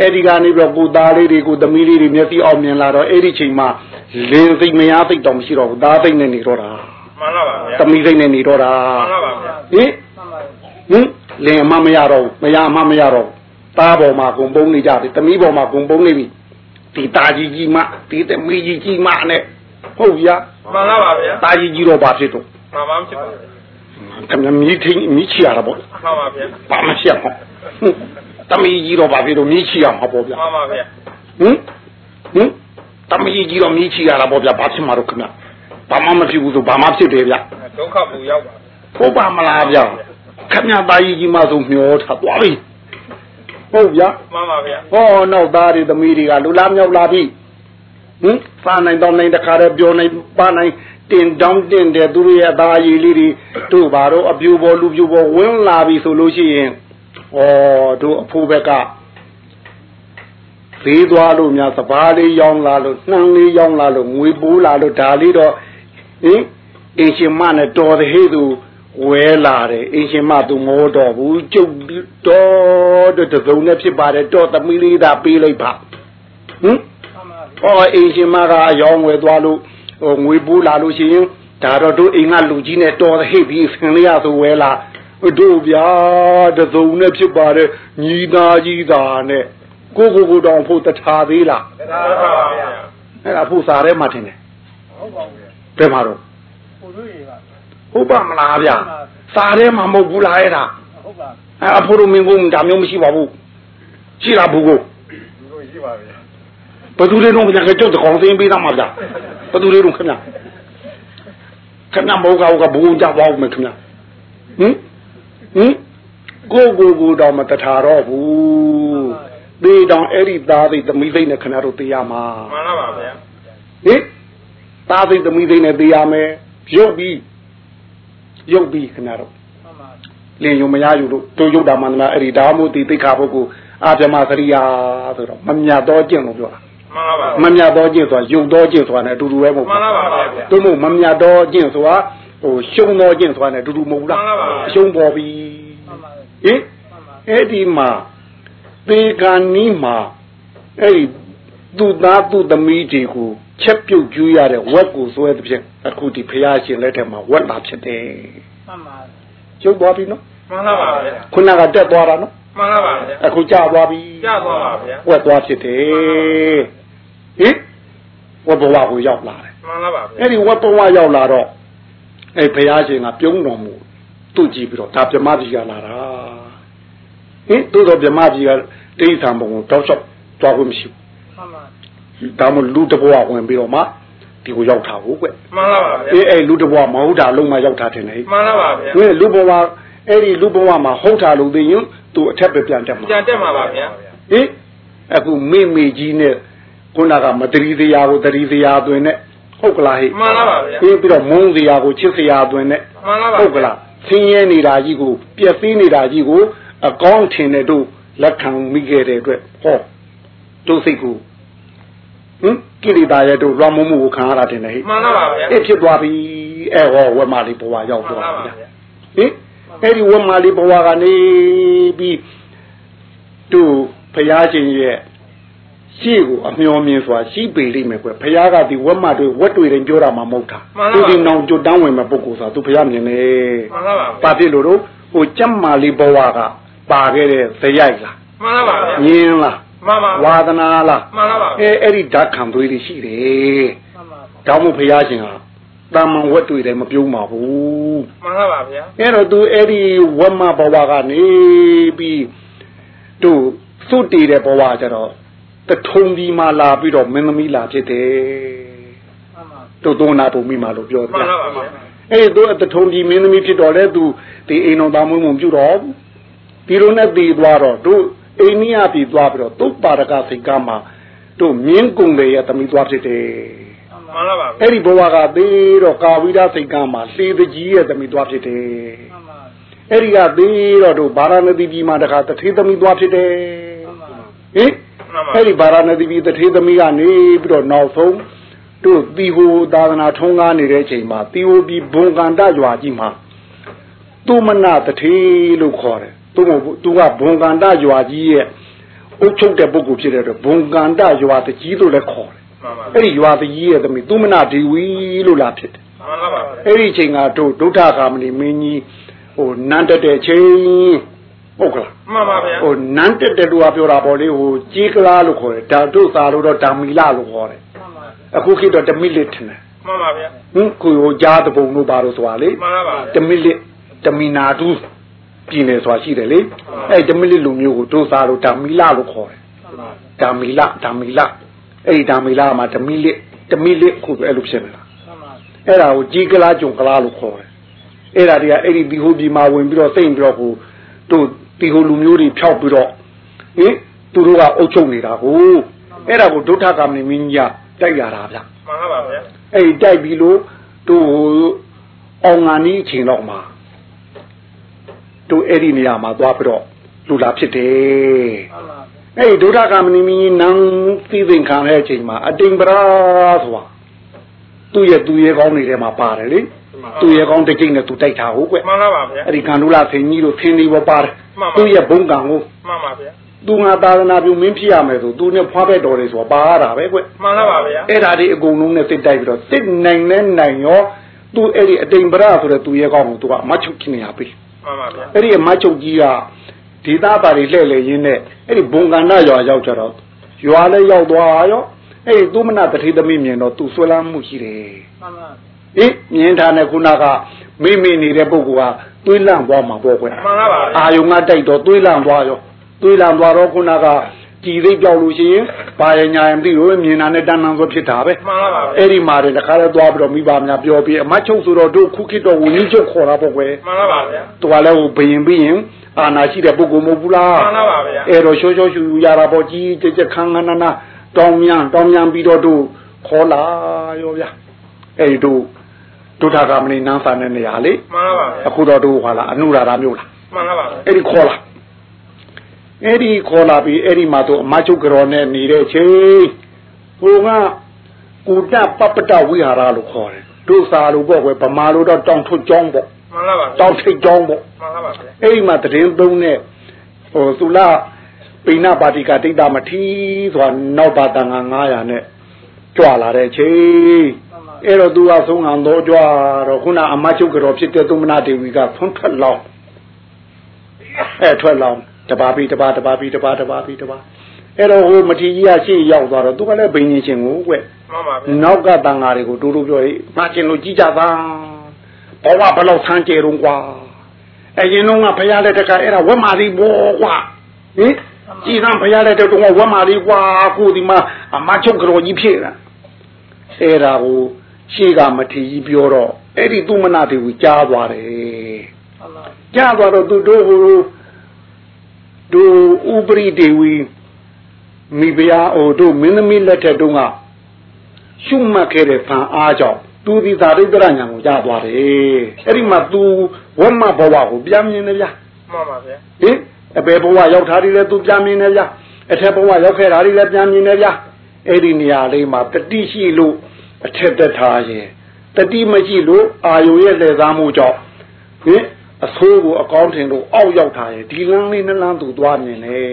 အဲ့ဒီကနေပြီးတော့ကိုသားလေးတွေကိုသမီးလေးတွေမျက်စိအောင်မြင်လာတော့အဲ့ဒီချိန်မှာလင်းစိတ်မရစိတ်တော့မရှိတော့ဘူးသားစိတ်နဲ့နေတော့တာမှန်ပါပါဗျာသမီးစိတ်နဲ့နေတော့တာမှန်ပါပါဗျာဟင်ဟင် လင်အမမရတော့မရအမမရတော့သားပေါ်မှာဂုံပုံးနေကြပြီသမီးပေါ်မှာဂုံပုံးနေပြီဒီတာကြီးကြီးမဒီသမီးကြီးကြီးမနဲ့ဟုတ်ဗျာမှန်ပါဗျာတာကြီးကြီးတော့ဘာဖြစ်တော့မှန်ပါဖြစ်ပါခင်ဗျမြည်ထင်းမြည်ချရတာပေါ့မှန်ပါဗျာဘာမှရှိရမှာသမီးကြီးတော့ဘာဖြစ်တော့မြည်ချရမှာပေါ့ဗျာမှန်ပါဗျာဟင်ဟင်သမီးကြီးတော့မြည်ချရတာပေါ့ဗျာဘာဖြစ်မှာတော့ခင်ဗျဘာမှမဖြစ်ဘူးဆိုဘာမှဖြစ်တယ်ဗျာဒုက္ခပူရောက်ပါဟုတ်ပါမလားဗျာ ခင်ဗျသားကြီးကြီးမဆိုမျောထားသွားပြီဟုတ်ဗျာမှန်ပါဗျာဟောနောက်သားတွေသမီးတွေကလူလားမြောက်လာပြီဟင်စားနိုင်တော့နိုင်တခါတည်းပြောနိုင်ပါနိုင်တင်တောင်းတင်တဲ့သူတို့ရဲ့အသားရည်လေးတွေတို့ဘာတော့အပြူပေါ်လူပြူပေါ်ဝင်လာပြီဆိုလို့ရှိရင်ဩတို့အဖိုးဘက်ကသေးသွားလို့များစပားလေးရောင်းလာလို့နှမ်းလေးရောင်းလာလို့ငွေပိုးလာလို့ဒါလေးတော့ဟင်အင်ရှင်မနဲ့တော်တဲ့ဟဲ့သူ ဝဲလာတယ်အင်ရှင်မသူမောတော့ဘူးကျုပ်တော်တဲ့တစုံနဲ့ဖြစ်ပါတယ်တော့သမီးလေးသာပေးလိုက်ပါဟင်ဟောအင်ရှင်မကအယောင်းဝယ်သွားလို့ဟိုငွေပိုးလာလို့ရှိရင်ဒါတော့တို့အိမ်ကလူကြီးနဲ့တော်တဲ့ဟဲ့ပြီးဆင်လေးရဆိုဝဲလာတို့ဗျာတစုံနဲ့ဖြစ်ပါတယ်ညီသားကြီးသာနဲ့ကိုကိုကိုတောင်ဖို့တထားသေးလားတရားပါဗျာအဲ့ဒါဖို့စားထဲမှာထင်တယ်ဟုတ်ပါဘူးဘယ်မှာတော့ကိုတို့ရေပါ ဟုတ်ပါမလားဗျာစားထဲမှာမဟုတ်ဘူးလားအဲ့ဒါဟုတ်ပါအဲ့အဖိုးတို့မင်းကုန်ဒါမျိုးမရှိပါဘူးရှိလားဘူးကိုတို့ရှိပါဗျာဘယ်သူလေးတော့ဗျာကကျုပ်တကောင်စင်းပေးသားမှာဗျာဘယ်သူလေးတော့ခင်ဗျာခခဏမောကောက်ကဘုံကြသွားဦးမယ်ခင်ဗျဟင်ဟင်ကိုကိုကိုတော့မတထာတော့ဘူးသေတောင်အဲ့ဒီသားသိသမီးသိနဲ့ခဏတို့သိရမှာမှန်လားပါဗျာဟင်သားသိသမီးသိနဲ့သိရမယ်ရုပ်ပြီး ရုပ်ပြီးခဏတော့မှန်ပါလင်ယုံမရယူလို့တို့ရုပ်တာမှန်လားအဲ့ဒီဒါမှမဟုတ်ဒီသိက္ခာပုဂ္ဂိုလ်အာပြမစရိယာဆိုတော့မမြတ်တော့ကျင့်လို့ပြောတာမှန်လားပါမမြတ်တော့ကျင့်ဆိုတာယုံတော့ကျင့်ဆိုတာ ਨੇ အတူတူပဲမဟုတ်မှန်လားပါဗျာတို့မို့မမြတ်တော့ကျင့်ဆိုတာဟိုရှုံတော့ကျင့်ဆိုတာ ਨੇ အတူတူမဟုတ်လားမှန်ပါပါရှုံပေါ်ပြီမှန်ပါဟင်မှန်ပါအဲ့ဒီမှာသေကံနီးမှာအဲ့ဒီသူ့သားသူ့သမီးတွေကို ချက်ပြုတ်ကျူးရတဲ့ဝက်ကိုစွဲတဲ့ဖြင့်အခုဒီဖရာရှင်လက်ထက်မှာဝက်လာဖြစ်တယ်မှန်ပါရုပ်သွားပြီနော်မှန်လားပါဗျာခုနကတက်သွားတာနော်မှန်လားပါဗျာအခုကျသွားပြီကြသွားပါဗျာဝက်သွားဖြစ်တယ်ဟင်ဝက်ဘဝကိုရောက်လာတယ်မှန်လားပါဗျာအဲ့ဒီဝက်ဘဝရောက်လာတော့အဲ့ဘုရားရှင်ကပြုံးတော်မူသူ့ကြည့်ပြီးတော့ဒါဗြဟ္မကြီးကလာတာဟင်တို့တော့ဗြဟ္မကြီးကတိဋ္ဌာန်ဘုံကိုတောက်လျှောက်သွားခွင့်မရှိမှန်ပါဘူး ဒါမှလူတစ်ဘဝဝင်ပြီးတော့မှဒီကိုရောက်တာဟုတ်ကွမှန်လားပါဗျာအေးအဲ့လူတစ်ဘဝမဟုတ်တာလုံးမရောက်တာတင်လေမှန်လားပါဗျာဟင်လူဘဝအဲ့ဒီလူဘဝမှာဟုတ်တာလို့သိရင်သူအထက်ပဲပြန်တက်မှာကြံတက်မှာပါဗျာဟင်အခုမေမေကြီးနဲ့ခုနကမတရီတရားကိုတရီတရားသွင်းနဲ့ဟုတ်ကလားဟိမှန်လားပါဗျာပြီးပြီးတော့မုန်းစရာကိုချစ်စရာသွင်းနဲ့မှန်လားပါဟုတ်ကလားဆင်းရဲနေတာကြီးကိုပျက်စီးနေတာကြီးကိုအကောင်းထင်တဲ့တို့လက်ခံမိခဲ့တဲ့အတွက်ဟောတို့စိတ်ကို ဟင်ကိရိတာရဲ့တို့လွှမ်းမိုးမှုကိုခံရတာတင်တယ်ဟိမှန်လားပါဗျာအဲ့ဖြစ်သွားပြီအဲဟောဝက်မလေးဘဝရောက်မှန်သွားလားပါပြီဗျာဟင်အဲ့ဒီဝက်မလေးဘဝကနေပြီးတို့ဖရာရှင်ရဲ့ရှိကိုအမျောမြင်စွာရှိပေလိမ့်မယ်ကွယ်ဖရာကဒီဝက်မတွေဝက်တွေတိုင်းပြောတာမှမဟုတ်တာသူဒီနောင်ကြွတန်းဝင်မဲ့ပုဂ္ဂိုလ်ဆိုတာသူဖရာမြင်နေမှန်လားပါပါဖြစ်လို့တော့ဟိုကြက်မာလေးဘဝကပါခဲ့တဲ့ဇယိုက်လားမှန်လားပါဗျာမြင်လား မှန်ပါဝါသနာလားမှန်လားပါအဲအဲ့ဒီဓာတ်ခံသွေးတွေရှိတယ်မှန်ပါတောင်းမဖရာရှင်ဟာတာမန်ဝက်တွေလည်းမပြုံးပါဘူးမှန်လားပါဗျာအဲ့တော့သူအဲ့ဒီဝက်မဘဝကနေပြီးတို့သုတည်တဲ့ဘဝကျတော့တထုံဒီမှာလာပြီးတော့မင်းသမီးလာဖြစ်တယ်မှန်ပါတို့သုံးနာပုံမိမှာလို့ပြောမှတယ်န်လားပါဗျာအဲ့ဒီသူတထုံဒီမင်းသမီးဖြစ်တော့လေသူဒီအိမ်တော်သားမွေးမှုပြုတော့ဒီလိုနဲ့တည်သွားတော့တို့ အိန္ဒိယပြည်သွားပြီးတော့သုပါရကစိတ်ကမှာတို့မြင်းကုံတွေရဲ့သမီးသွားဖြစ်တယ်မှန်လားပါဗျာအဲ့ဒီဘဝကသေးတော့ကာဝိဒစိတ်ကမှာလှေတကြီးရဲ့သမီးသွားဖြစ်တယ်မှန်ပါအဲ့ဒီကသေးတော့တို့ဗာရာဏသီပြည်မှာတခါတထေသမီးသွားဖြစ်တယ်မှန်ပါဟင်မှန်ပါအဲ့ဒီဗာရာဏသီပြည်တထေသမီးကနေပြီးတော့နောက်ဆုံးတို့တီဟိုသာသနာထုံးကားနေတဲ့အချိန်မှာတီဟိုပြည်ဘုံကန္တရွာကြီးမှာသူမနာတထေလို့ခေါ်တယ် သူမဟုတ်သူကဘုံကန္တရွာကြီးရဲ့အုပ်ချုပ်တဲ့ပုဂ္ဂိုလ်ဖြစ်တဲ့အတွက်ဘုံကန္တရွာတကြီးလို့လည်းခေါ်တယ်မှန်ပါအဲ့ဒီရွာတကြီးရဲ့သမီးသူမနာဒေဝီလို့လာဖြစ်တယ်မှန်လားပါဗျာအဲ့ဒီအချိန်ကတို့ဒုဋ္ဌကာမဏိမင်းကြီးဟိုနန်းတက်တဲ့ချိန်ဟုတ်ကလားမှန်ပါဗျာဟိုနန်းတက်တဲ့လူကပြောတာပေါ့လေဟိုကြီးကလားလို့ခေါ်တယ်ဒါတို့သာလို့တော့ဓာမီလာလို့ခေါ်တယ်မှန်ပါအခုခေတ်တော့ဓမီလစ်ထင်တယ်မှန်ပါဗျာဟင်ကိုဟိုကြားတပုံတို့ပါလို့ဆိုတာလေမှန်လားပါဓမီလစ်ဓမီနာတူ ပြည်နေဆိုတာရှိတယ်လေအဲ့ဓမီလစ်လူမျိုးကိုတို့သာလို့ဓာမီလာလို့ခေါ်တယ်မှန်ပါဓာမီလာဓာမီလာအဲ့ဒီဓာမီလာမှာဓမီလစ်ဓမီလစ်ခုပဲအဲ့လိုဖြစ်နေတာမှန်ပါအဲ့ဒါကိုကြီးကလားကြုံကလားလို့ခေါ်တယ်အဲ့ဒါတွေကအဲ့ဒီဒီဟိုဒီမှာဝင်ပြီးတော့စိတ်ပြီးတော့ဟိုတို့ဒီဟိုလူမျိုးတွေဖြောက်ပြီးတော့ဟင်သူတို့ကအုပ်ချုပ်နေတာကိုအဲ့ဒါကိုဒုဋ္ဌကမဏိမင်းကြီးကတိုက်ရတာဗျမှန်လားပါဗျာအဲ့ဒီတိုက်ပြီးလို့တို့ဟိုအောင်ငါနီးအချိန်တော့မှာ တို့အဲ့ဒီနေရာမှာသွားပြီးတော့လူလာဖြစ်တယ်မှန်ပါအဲ့ဒီဒုဋ္ဌကမဏိမင်းကြီးနန်းသိသိခံတဲ့အချိန်မှာအတိမ်ပရာဆိုတာသူ့ရဲ့သူ့ရဲ့ကောင်းနေတဲ့မှာပါတယ်လေသူ့ရဲ့ကောင်းတစ်ချိန်နဲ့သူတိုက်တာဟုတ်ကွမှန်လားပါဗျာအဲ့ဒီကန္ဒူလာဆင်ကြီးတို့ဆင်းနေပေါ်ပါတယ်မှန်ပါသူ့ရဲ့ဘုံကံကိုမှန်ပါဗျာသူငါသာသနာပြုမင်းဖြစ်ရမယ်ဆိုသူနဲ့ဖွားဘက်တော်တွေဆိုတာပါရတာပဲကွမှန်လားပါဗျာအဲ့ဒါဒီအကုန်လုံးနဲ့စစ်တိုက်ပြီးတော့စစ်နိုင်နဲ့နိုင်ရောသူအဲ့ဒီအတိမ်ပရာဆိုတဲ့သူရဲ့ကောင်းကိုသူကအမတ်ချုပ်နေရပြီ မှန်ပါဗျာအဲ့ဒီအမတ်ချုပ်ကြီးကဒေသပါတွေလှည့်လေရင်းနဲ့အဲ့ဒီဘုံကန္နရွာရောက်ကြတော့ရွာလည်းရောက်သွားရောအဲ့ဒီသူမနာတတိသမီးမြင်တော့သူဆွဲလန်းမှုရှိတယ်မှန်ပါဟင်မြင်ထားတဲ့ခုနကမိမိနေတဲ့ပုဂ္ဂိုလ်ကသွေးလန့်သွားမှာပေါ့ကွမှန်လားပါဗျာအာယုံကတိုက်တော့သွေးလန့်သွားရောသွေးလန့်သွားတော့ခုနက ကြည်သိပ်ပြောက်လို့ရှိရင်ဘာရညာရင်မသိဘူးမြင်တာနဲ့တန်းတန်းဆိုဖြစ်တာပဲမှန်ပါပါဗျာအဲ့ဒီမှာတခါလဲသွားပြီးတော့မိဘများပြောပြီးအမတ်ချုပ်ဆိုတော့တို့ခုခေတ်တော့ဝင်းကြီးချုပ်ခေါ်တာပေါ့ကွယ်မှန်ပါပါဗျာသူကလည်းဟိုဘယင်ပြီးရင်အာနာရှိတဲ့ပုဂ္ဂိုလ်မဟုတ်ဘူးလားမှန်ပါပါဗျာအဲ့တော့ရှောရှောရှူရှူရတာပေါ့ကြီးကြက်ကြက်ခန်းခန်းနာနာတောင်းမြန်တောင်းမြန်ပြီးတော့တို့ခေါ်လာရောဗျာအဲ့ဒီတို့ဒုထာကမဏိနန်းစာတဲ့နေရာလေမှန်ပါပါဗျာအခုတော့တို့ဟာလာအနုရာဓာမျိုးလားမှန်ပါပါဗျာအဲ့ဒီခေါ်လာ အဲ့ဒီခေါ်လာပြီးအဲ့ဒီမှာတို့အမချုပ်ကြော်နဲ့နေတဲ့ချိန်ဟိုကကုတပပ္ပတဝိဟာရလို့ခေါ်တယ်တို့စာလို့ပေါ့ကွယ်ဗမာလိုတော့တောင်ထွတ်ကျောင်းပေါ့မှန်ပါပါဗျာတောင်ထိတ်ကျောင်းပေါ့မှန်ပါပါဗျာအဲ့ဒီမှာတရင်သုံးတဲ့ဟိုသုလပိဏပါတိကတိတ်တာမထီဆိုတာနောက်ပါတန်ငါ900နဲ့ကြွလာတဲ့ချိန်မှန်ပါအဲ့တော့သူကဆုံးခံတော့ကြွတော့ခုနအမချုပ်ကြော်ဖြစ်တဲ့သုမနာဒေဝီကဆွန့်ထွက်လောင်းအဲ့ထွက်လောင်း တပါပြီတပါတပါပြီတပါတပါပြီတပါအဲ့တော့ဟိုမထီကြီးကရှေ့ရောက်သွားတော့သူကလည်းဘိညာဉ်ချင်းကိုကွမှန်ပါဗျာနောက်ကတန်ဃာတွေကိုတူတူပြောရေးမှားချင်းလို့ကြည်ကြပါဘဝဘလောက်ဆန်းကြဲတော့ကွာအရင်တော့ကဖရားလက်တကအဲ့ဒါဝက်မာရီဘောကွာဟင်ကြည်စမ်းဖရားလက်တကဝက်မာရီကွာကိုဒီမှာအမချုပ်ကြော်ကြီးဖြစ်တာအဲ့ဒါကိုရှေ့ကမထီကြီးပြောတော့အဲ့ဒီသူမနာတွေကိုကြားသွားတယ်မှန်ပါကြားသွားတော့သူတို့ဟို တို့ဥပရိဒေဝီမိဖုရားဟိုတို့မင်းသမီးလက်ထက်တုန်းကရှုမှတ်ခဲ့တဲ့ဖန်အားကြောင့်သူဒီသာရိတ္တရညာကိုကြားသွားတယ်အဲ့ဒီမှာသူဝမ္မဘဝကိုပြန်မြင်တယ်ဗျာမှန်ပါဗျာဟင်အပေဘဝရောက်ထားတယ်လေသူပြန်မြင်တယ်ဗျာအထက်ဘဝရောက်ခဲ့တာတွေလည်းပြန်မြင်တယ်ဗျာအဲ့ဒီနေရာလေးမှာတတိရှိလို့အထက်တက်ထားရင်တတိမရှိလို့အာယုရဲ့လက်စားမှုကြောင့်ဟင် အဆိုးကိုအကောင်းထင်လို့အောက်ရောက်ထားရင်ဒီလမ်းလေးနှစ်လမ်းသူသွားမြင်တယ်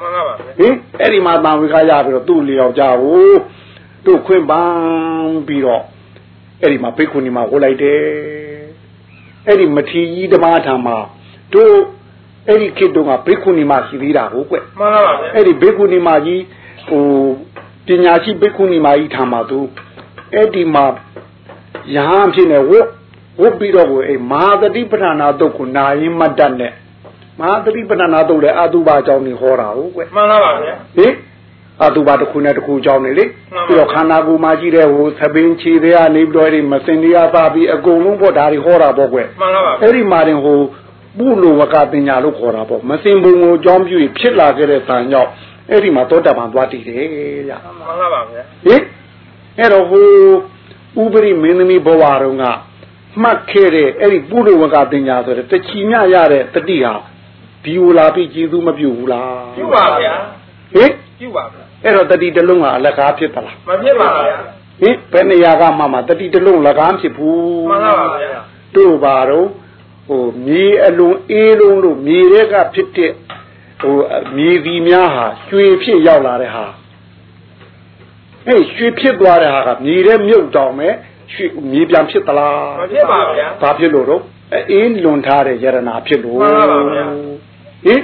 မှန်ပါပါဗျာဟင်အဲ့ဒီမှာတန်ဝေခရပြီးတော့သူ့လျောက်ကြကိုတို့ခွင့်ပန်းပြီးတော့အဲ့ဒီမှာဘိက္ခုနီမှာဟိုလိုက်တယ်အဲ့ဒီမထီကြီးဓမ္မထာမှာတို့အဲ့ဒီခေတ်တုန်းကဘိက္ခုနီမှာရှိသေးတာကိုကွမှန်ပါပါဗျာအဲ့ဒီဘိက္ခုနီမှာကြီးဟိုပညာရှိဘိက္ခုနီမှာကြီးထာမှာသူအဲ့ဒီမှာရဟန်းဖြစ်နေဝတ် ဝတ်ပြီးတော့ကိုအဲ့မဟာတတိပဋ္ဌာနာတုတ်ကိုနာရင်မတ်တတ်နဲ့မဟာတတိပဋ္ဌာနာတုတ်လည်းအတုပါအကြောင်းကိုဟောတာဟုတ်ကွမှန်ပါပါဗျာဟင်အတူပါတစ်ခုနဲ့တစ်ခုကြောင်းနေလေမှန်ပါပြီးတော့ခန္ဓာကိုယ်မှာရှိတဲ့ဟိုသပင်းခြေတွေကနေပြီးတော့အဲ့ဒီမစင်တရားပါပြီးအကုန်လုံးပေါ့ဒါတွေဟောတာပေါ့ကွယ်မှန်ပါပါဗျာအဲ့ဒီမှာတင်ဟိုပုလိုဝကပညာလို့ခေါ်တာပေါ့မစင်ဘုံကိုအကြောင်းပြုပြီးဖြစ်လာခဲ့တဲ့တန်ကြောင့်အဲ့ဒီမှာသောတာပန်သွားတည်တယ်ဗျမှန်ပါပါဗျာဟင်အဲ့တော့ဟိုဥပရိမင်းသမီးဘဝတုန်းက မှတ်ခဲ့တဲ့အဲ့ဒီပုလိုဝကပညာဆိုတဲ့တချီမြရတဲ့တတိဟာဒီဟိုလာပြီးကျေးဇူးမပြုဘူးလားပြုပါဗျာဟင်ပြုပါဗျာအဲ့တော့တတိတစ်လုံးကအလကားဖြစ်သလားမဖြစ်ပါဗျာဟင်ဘယ်နေရာကမှမှတတိတစ်လုံးလကားဖြစ်ဘူးမှန်ပါပါဗျာတို့ပါတော့ဟိုမြေအလုံးအေးလုံးလို့မြေတွေကဖြစ်တဲ့ဟိုမြေဒီများဟာရွှေဖြစ်ရောက်လာတဲ့ဟာဟဲ့ရွှေဖြစ်သွားတဲ့ဟာကမြေထဲမြုပ်တောင်မဲ့ ရွှေမြေပြန်ဖြစ်သလားမဖြစ်ပါဗျာဘာဖြစ်လို့တော့အေးလွန်ထားတဲ့ယရနာဖြစ်လို့မှန်ပါပါဗျာဟင်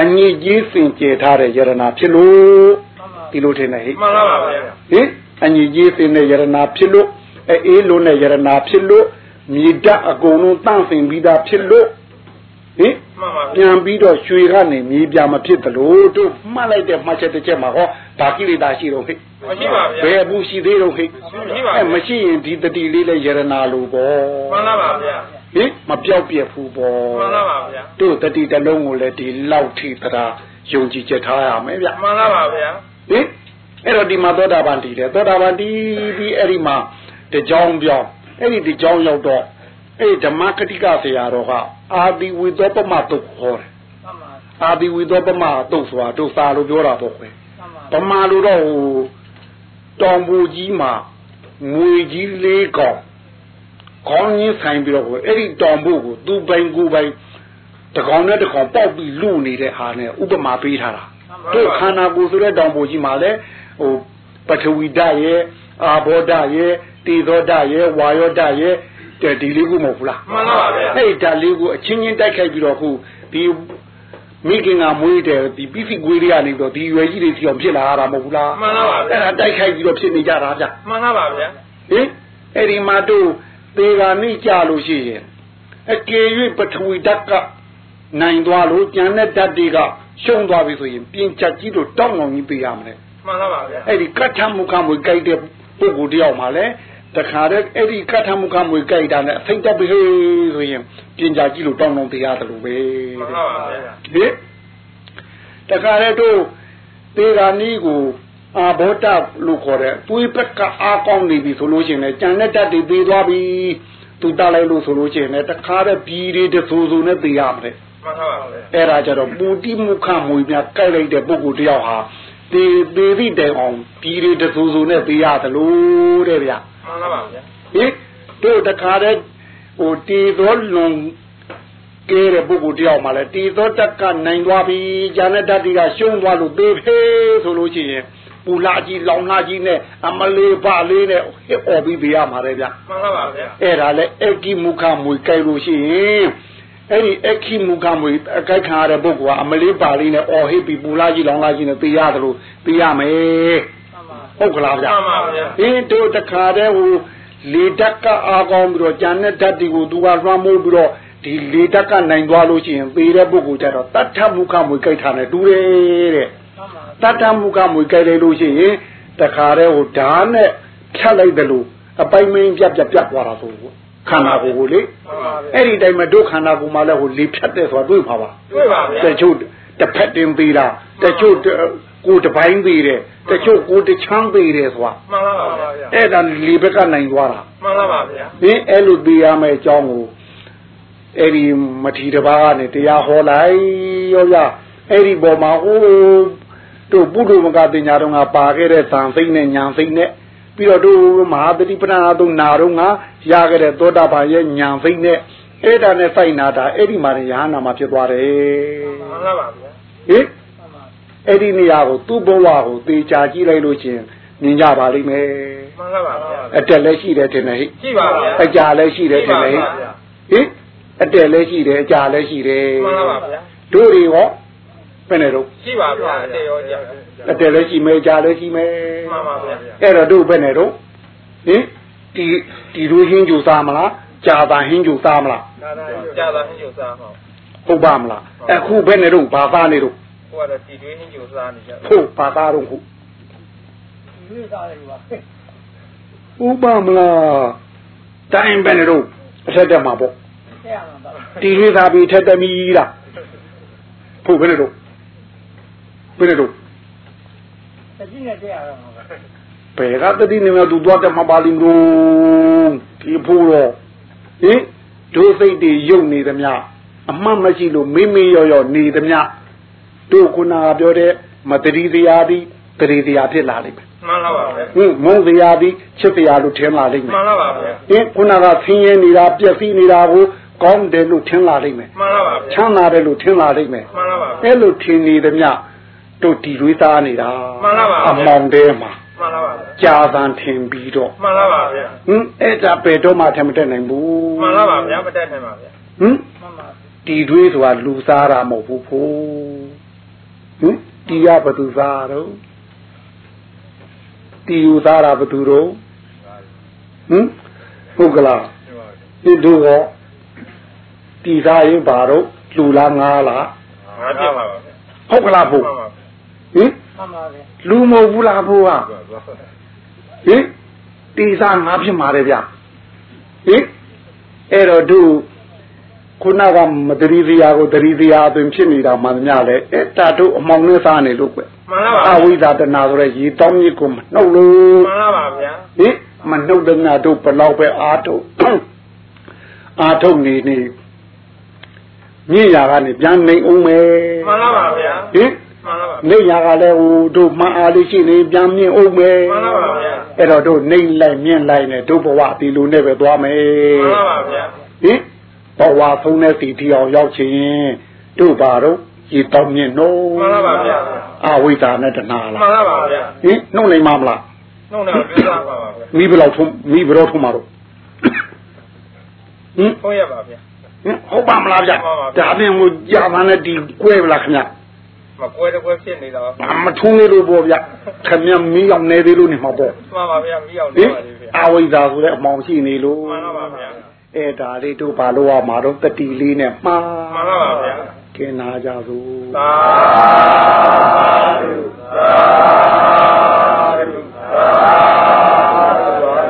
အငြိကြီးစင်ကြယ်ထားတဲ့ယရနာဖြစ်လို့မှန်ပါဒီလိုထင်တယ်ဟိမှန်ပါပါဗျာဟင်အညီကြီးစင်းတဲ့ယရနာဖြစ်လို့အဲအေးလုံးတဲ့ယရနာဖြစ်လို့မြေဓာတ်အကုန်လုံးတန့်စင်ပြီးသားဖြစ်လို့ဟင်မှန်ပါဗျာပြန်ပြီးတော့ရွှေကနေမြေပြမဖြစ်သလိုတို့မှတ်လိုက်တဲ့မှတ်ချက်တစ်ချက်မှာဟော ဒါကိလေသာရှိတော့ဟိမရှိပါဗျာဘယ်ဘူးရှိသေးတော့ဟိမရှိပါအဲဗျာမရှိရင်ဒီတတိလေးလဲယရနာလိုပေါ့မှန်ပါပါဗျာဟင်မပြောက်ပြက်ဘူးပေါ့မှန်ပါပါဗျာတို့တတိတစ်လုံးကိုလည်းဒီလောက်ထိသရာယုံကြည်ချက်ထားရမယ်ဗျမှန်ပါပါဗျာဟင်အဲ့တော့ဒီမှာသောတာပန်တည်တယ်သောတာပန်တည်ပြီးအဲ့ဒီမှာတကြောင်ပြောင်းအဲ့ဒီတကြောင်ရောက်တော့အဲ့ဒီဓမ္မကတိကဆရာတော်ကအာဒီဝိသောပမတုတ်ခေါ်တယ်မှန်ပါအာဒီဝိသောပမတုတ်ဆိုတာတို့စာလို့ပြောတာပေါ့ခွဲမှန်ပါ ဗမာလိုတော့ဟိုတောင်ပူကြီးမှာငွေကြီးလေးကောင်ခေါင်းကြီးဆိုင်ပြီးတော့ဟိုအဲ့ဒီတောင်ပူကိုသူ့ပိုင်ကိုယ်ပိုင်တကောင်နဲ့တကောင်ပေါက်ပြီးလူနေတဲ့ဟာနဲ့ဥပမာပေးထားတာတို့ခန္ဓာကိုယ်ဆိုတဲ့တောင်ပေါ်ကြီးမှာလည်းဟိုပထဝီဓာတ်ရဲ့အာဘောဓာတ်ရဲ့တေဇောဓာတ်ရဲ့ဝါယောဓာတ်ရဲ့တဲ့ဒီလေးခုမဟုတ်ဘူးလားမှန်ပါပါဗျာအဲ့ဒီဓာတ်လေးခုအချင်းချင်းတိုက်ခိုက်ပြီးတော့ခုဒီ မိခင်ကမွေးတယ်ဒီပိစိကွေးတွေကနေပြီးတော့ဒီရွယ်ကြီးတွေစီအောင်ဖြစ်လာတာမဟုတ်ဘူးလားမှန်ပါပါဗျာအဲ့ဒါတိုက်ခိုက်ပြီးတော့ဖြစ်နေကြတာဗျမှန်ပါပါဗျာဟင်အဲ့ဒီမှာတို့သေဂာမိကြလို့ရှိရင်အကယ်၍ပထဝီဓာတ်ကနိုင်သွားလို့ကြံတဲ့ဓာတ်တွေကရှုံးသွားပြီဆိုရင်ပြင်ချက်ကြီးလို့တောင်းအောင်ကြီးပေးရမလဲမှန်လားပါဗျာအဲ့ဒီကဋ္ဌမုခမွေကြိုက်တဲ့ပုဂ္ဂိုလ်တယောက်မှာလဲ တခါတည်းအဲ့ဒီကဋ္ဌမုခမွေကြိုက်တာနဲ့အသိတက်ပြီဆိုရင်ပြင်ချက်ကြီးလို့တောင်းအောင်ပေးရတယ်လို့ပဲမှန်လားပါဗျာဟိတခါတည်းတို့သေဂာနီးကိုအာဘောတလို့ခေါ်တဲ့သွေးပက်ကအားကောင်းနေပြီဆိုလို့ရှိရင်လည်းကြံတဲ့တက်တွေပြီးသွားပြီသူတလိုက်လို့ဆိုလို့ရှိရင်လည်းတခါတည်းပြီးတွေတဆူဆူနဲ့သိရမယ်မှန်လားပါဗျာအဲ့ဒါကြတော့ပူတိမုခမွေများကြိုက်လိုက်တဲ့ပုဂ္ဂိုလ်တယောက်ဟာသေသေးသည့်တိုင်အောင်ပြီးတွေတဆူဆူနဲ့သိရသလိုတဲ့ဗျာ မှန်လားပါဗျာဟိတို့တခါတည်းဟိုတီသောလွန်ကဲတဲ့ပုဂ္ဂိုလ်တယောက်မှလည်းတီသောတက်ကနိုင်သွားပြီဉာဏ်တတ္တိကရှုံးသွားလို့သေဖေးဆိုလို့ရှိရင်ပူလာကြီးလောင်လာကြီးနဲ့အမလေးပါလေးနဲ့ဟစ်អော်ပြီးပေးရမှာလေဗျမှန်လားပါဗျာအဲ့ဒါလဲအကိမုခမွေကြိုက်လို့ရှိရင်အဲ့ဒီအကိမုခမွေအကြိုက်ခံရတဲ့ပုဂ္ဂိုလ်ကအမလေးပါလေးနဲ့អော်ဟစ်ပြီးပူလာကြီးလောင်လာကြီးနဲ့ပေးရတယ်လို့ပေးရမယ်မှန်ပါ ဟုတ်ကလားဗျမှန်ပါဗျာအင်းတို့တခါတည်းဟိုလေတက်ကအားကောင်းပြီးတော့ကြံတဲ့ဓာတ်တွေကိုသူကလွှမ်းမိုးပြီးတော့ဒီလေတက်ကနိုင်သွားလို့ရှိရင်သေတဲ့ပုဂ္ဂိုလ်ကြတော့တတ္ထမုခမွေကြိုက်တာနဲ့တူတယ်တဲ့မှန်ပါတတ္ထမုခမွေကြိုက်လိုက်လို့ရှိရင်တခါတည်းဟိုဓာတ်နဲ့ဖြတ်လိုက်တယ်လို့အပိုင်မင်းပြတ်ပြတ်ပြတ်သွားတာဆိုခန္ဓာကိုယ်ကိုလေမှန်ပါဗျာအဲ့ဒီတိုင်းမှာဒုက္ခန္ဓာကိုယ်မှာလည်းဟိုလေဖြတ်တယ်ဆိုတာတွေ့ပါပါတွေ့ပါဗျာတချို့တစ်ဖက်တင်သေးတာတချို့ ကိုယ်တစ်ပိုင်းသေးတယ်တချို့ကိုယ်တစ်ချမ်းသေးတယ်ဆိုတာမှန်လားပါဗျာအဲ့ဒါလေဘက်ကနိုင်သွားတာမှန်လားပါဗျာဟင်းအဲ့လိုသိရမယ့်အကြောင်းကိုအဲ့ဒီမထီတစ်ပါးကနေတရားဟောလိုက်ရောရအဲ့ဒီပေါ်မှာဟိုတို့ပုဒ္ဓမကပညာတော်ကပါခဲ့တဲ့သံစိတ်နဲ့ညာစိတ်နဲ့ပြီးတော့တို့မဟာတတိပဏာတို့နာတော့ကရခဲ့တဲ့သောတာပန်ရဲ့ညာစိတ်နဲ့အဲ့ဒါနဲ့စိုက်နာတာအဲ့ဒီမှာရဟနာမှာဖြစ်သွားတယ်မှန်လားပါဗျာဟင် အဲ့ဒီနေရာကိုသူ့ဘဝကိုသေချာကြည့်လိုက်လို့ချင်းမြင်ကြပါလိမ့်မယ်မှန်လားပါဗျာအတက်လည်းရှိတယ်ထင်တယ်ဟိကြည့်ပါဗျာအကြာလည်းရှိတယ်ထင်တယ်ဟိကြည့်ပါဗျာဟင်အတက်လည်းရှိတယ်အကြာလည်းရှိတယ်မှန်လားပါဗျာတို့တွေရောဘယ်နဲ့တော့ကြည့်ပါဗျာတေရောကြအတက်လည်းရှိမယ်အကြာလည်းရှိမယ်မှန်ပါဗျာအဲ့တော့တို့ဘယ်နဲ့တော့ဟင်ဒီဒီလိုဟင်းကြိုစားမလားကြာတာဟင်းကြိုစားမလားကြာတာဟင်းကျုပ်စားဟောဟုတ်ပါမလားအခုဘယ်နဲ့တော့ဘာသားနေတော့ ဟိုကတော့တီတွေးဟင်းကျုပ်စားနေကြဟုတ်ဘာသားတော့ခုဒီစားတယ်ပါဥပမလားတိုင်းဘယ်နဲ့တော့အဆက်တက်မှာပေါ့တဲ့ရမှာပါတီလေးသားပြီးထက်သမီးလားဖို့ဘယ်နဲ့တော့ဘယ်နဲ့တော့တတိနဲ့တဲ့ရမှာပါဘယ်ကတတိနေမသူသွားတယ်မှာပါလိမ့်လို့ဒီဖို့တော့ဟင်ဒုစိတ်တွေယုံနေသမျှအမှတ်မရှိလို့မိမိရောရောနေသမျှ တို့ခုနကပြောတဲ့မတတိတရားသည်တတိတရားဖြစ်လာလိမ့်မယ်မှန်လားပါဗျာဟင်မုန်းတရားသည်ချစ်တရားလို့ထင်လာလိမ့်မယ်မှန်လားပါဗျာဟင်ခုနကဆင်းရဲနေတာပျက်စီးနေတာကိုကောင်းတယ်လို့ထင်လာလိမ့်မယ်မှန်လားပါချဗျာမ်းသာတယ်လို့ထင်လာလိမ့်မယ်မှန်လားပါဗျာအဲ့လိုထင်နေသမျှတို့ဒီတွေးသားနေတာမှန်လားပါအမောင်တဲမှာမှန်လားပါဗျာကြာသံထင်ပြီးတော့မှန်လားပါဗျာဟင်အဲ့ဒါဘယ်တော့မှထင်မတက်နိုင်ဘူးမှန်လားပါဗျာမတက်နိုင်ပါဗျာဟင်မှန်ပါဒီတွေးဆိုတာလူစားတာမဟုတ်ဘူးဖို့ ဟင်ဒီရဘသူစားတော့ဒီယူစားတာဘသူတော့ဟင်ဟုတ်ကလားဒီတို့ရောဒီစားရင်ဘာတော့လူလားငါလားငါပြပါပါဗျာဟုတ်ကလားဖို့မှန်ပါဟင်မှန်ပါပဲလူမဟုတ်ဘူးလားဖို့ကဟင်ဒီစားငါဖြစ်မှာလေဗျဟင်အဲ့တော့တို့ ခုနကမတရီစရာကိုတရီစရာအသွင်ဖြစ်နေတာမှန်သမျှလဲအဲ့တာတို့အမောင်နဲ့စားနေလို့ကွမှန်လားပါအဝိဇ္ဇာတနာဆိုရဲရေတောင်းကြီးကိုမနှုတ်လို့မှန်လားပါဗျာဟင်မနှုတ်တဲ့ငါတို့ဘလောက်ပဲအာထုတ်အာထုတ်နေနေမြင့်ရာကနေပြန်နေအောင်မယ်မှန်လားပါဗျာဟင်မှန်လားပါနေရာကလည်းဟိုတို့မှန်အားလေးရှိနေပြန်မြင့်အောင်မယ်မှန်လားပါဗျာအဲ့တော့တို့နေလိုက်မြင့်လိုက်နဲ့တို့ဘဝဒီလိုနဲ့ပဲသွားမယ်မှန်လားပါဗျာဟင် ဘဝဆုံးတဲ့စီတီအောင်ရောက်ချင်းတို့ပါတော့ရေတောင်းမြင့်တော့မှန်လားပါဗျာအဝိဇ္ဇာနဲ့တဏှာမှလားန်လားပါဗျာဟင်နှုတ်နိုင်မှာမလားနှုတ်တော့ပြောတာပါပါဗျာမိဘလောက်ထုံးမိဘလောက်ထုံးမှာတော့ဟင်ဟုတ်ရပါဗျာဟင်ဟုတ်ပါမလားဗျမှန်ပါဗျာဒါပြင်ကိုကြာပါနဲ့ဒီကွဲပလားခင်ဗျမကွဲတကွဲဖြစ်နေတာပါဘာမထုံးလေးလို့ပေါ့ဗျခင်ဗျမီးအောင်နေသေးလို့နေမှာပေါ့မှန်ပါဗျာမိအောင်ဟနေင်ပါလိမ့်ဗျာအဝိဇ္ဇာဆိုတဲ့အမောင်ရှိနေလို့မှန်လားပါဗျာ အဲဒါလေးတို့ဘာလို့ရမှာတော့တတိလေးနဲ့မှားမှန်ပါဗျာကျင်နာကြစို့သာဓုသာဓုသာဓု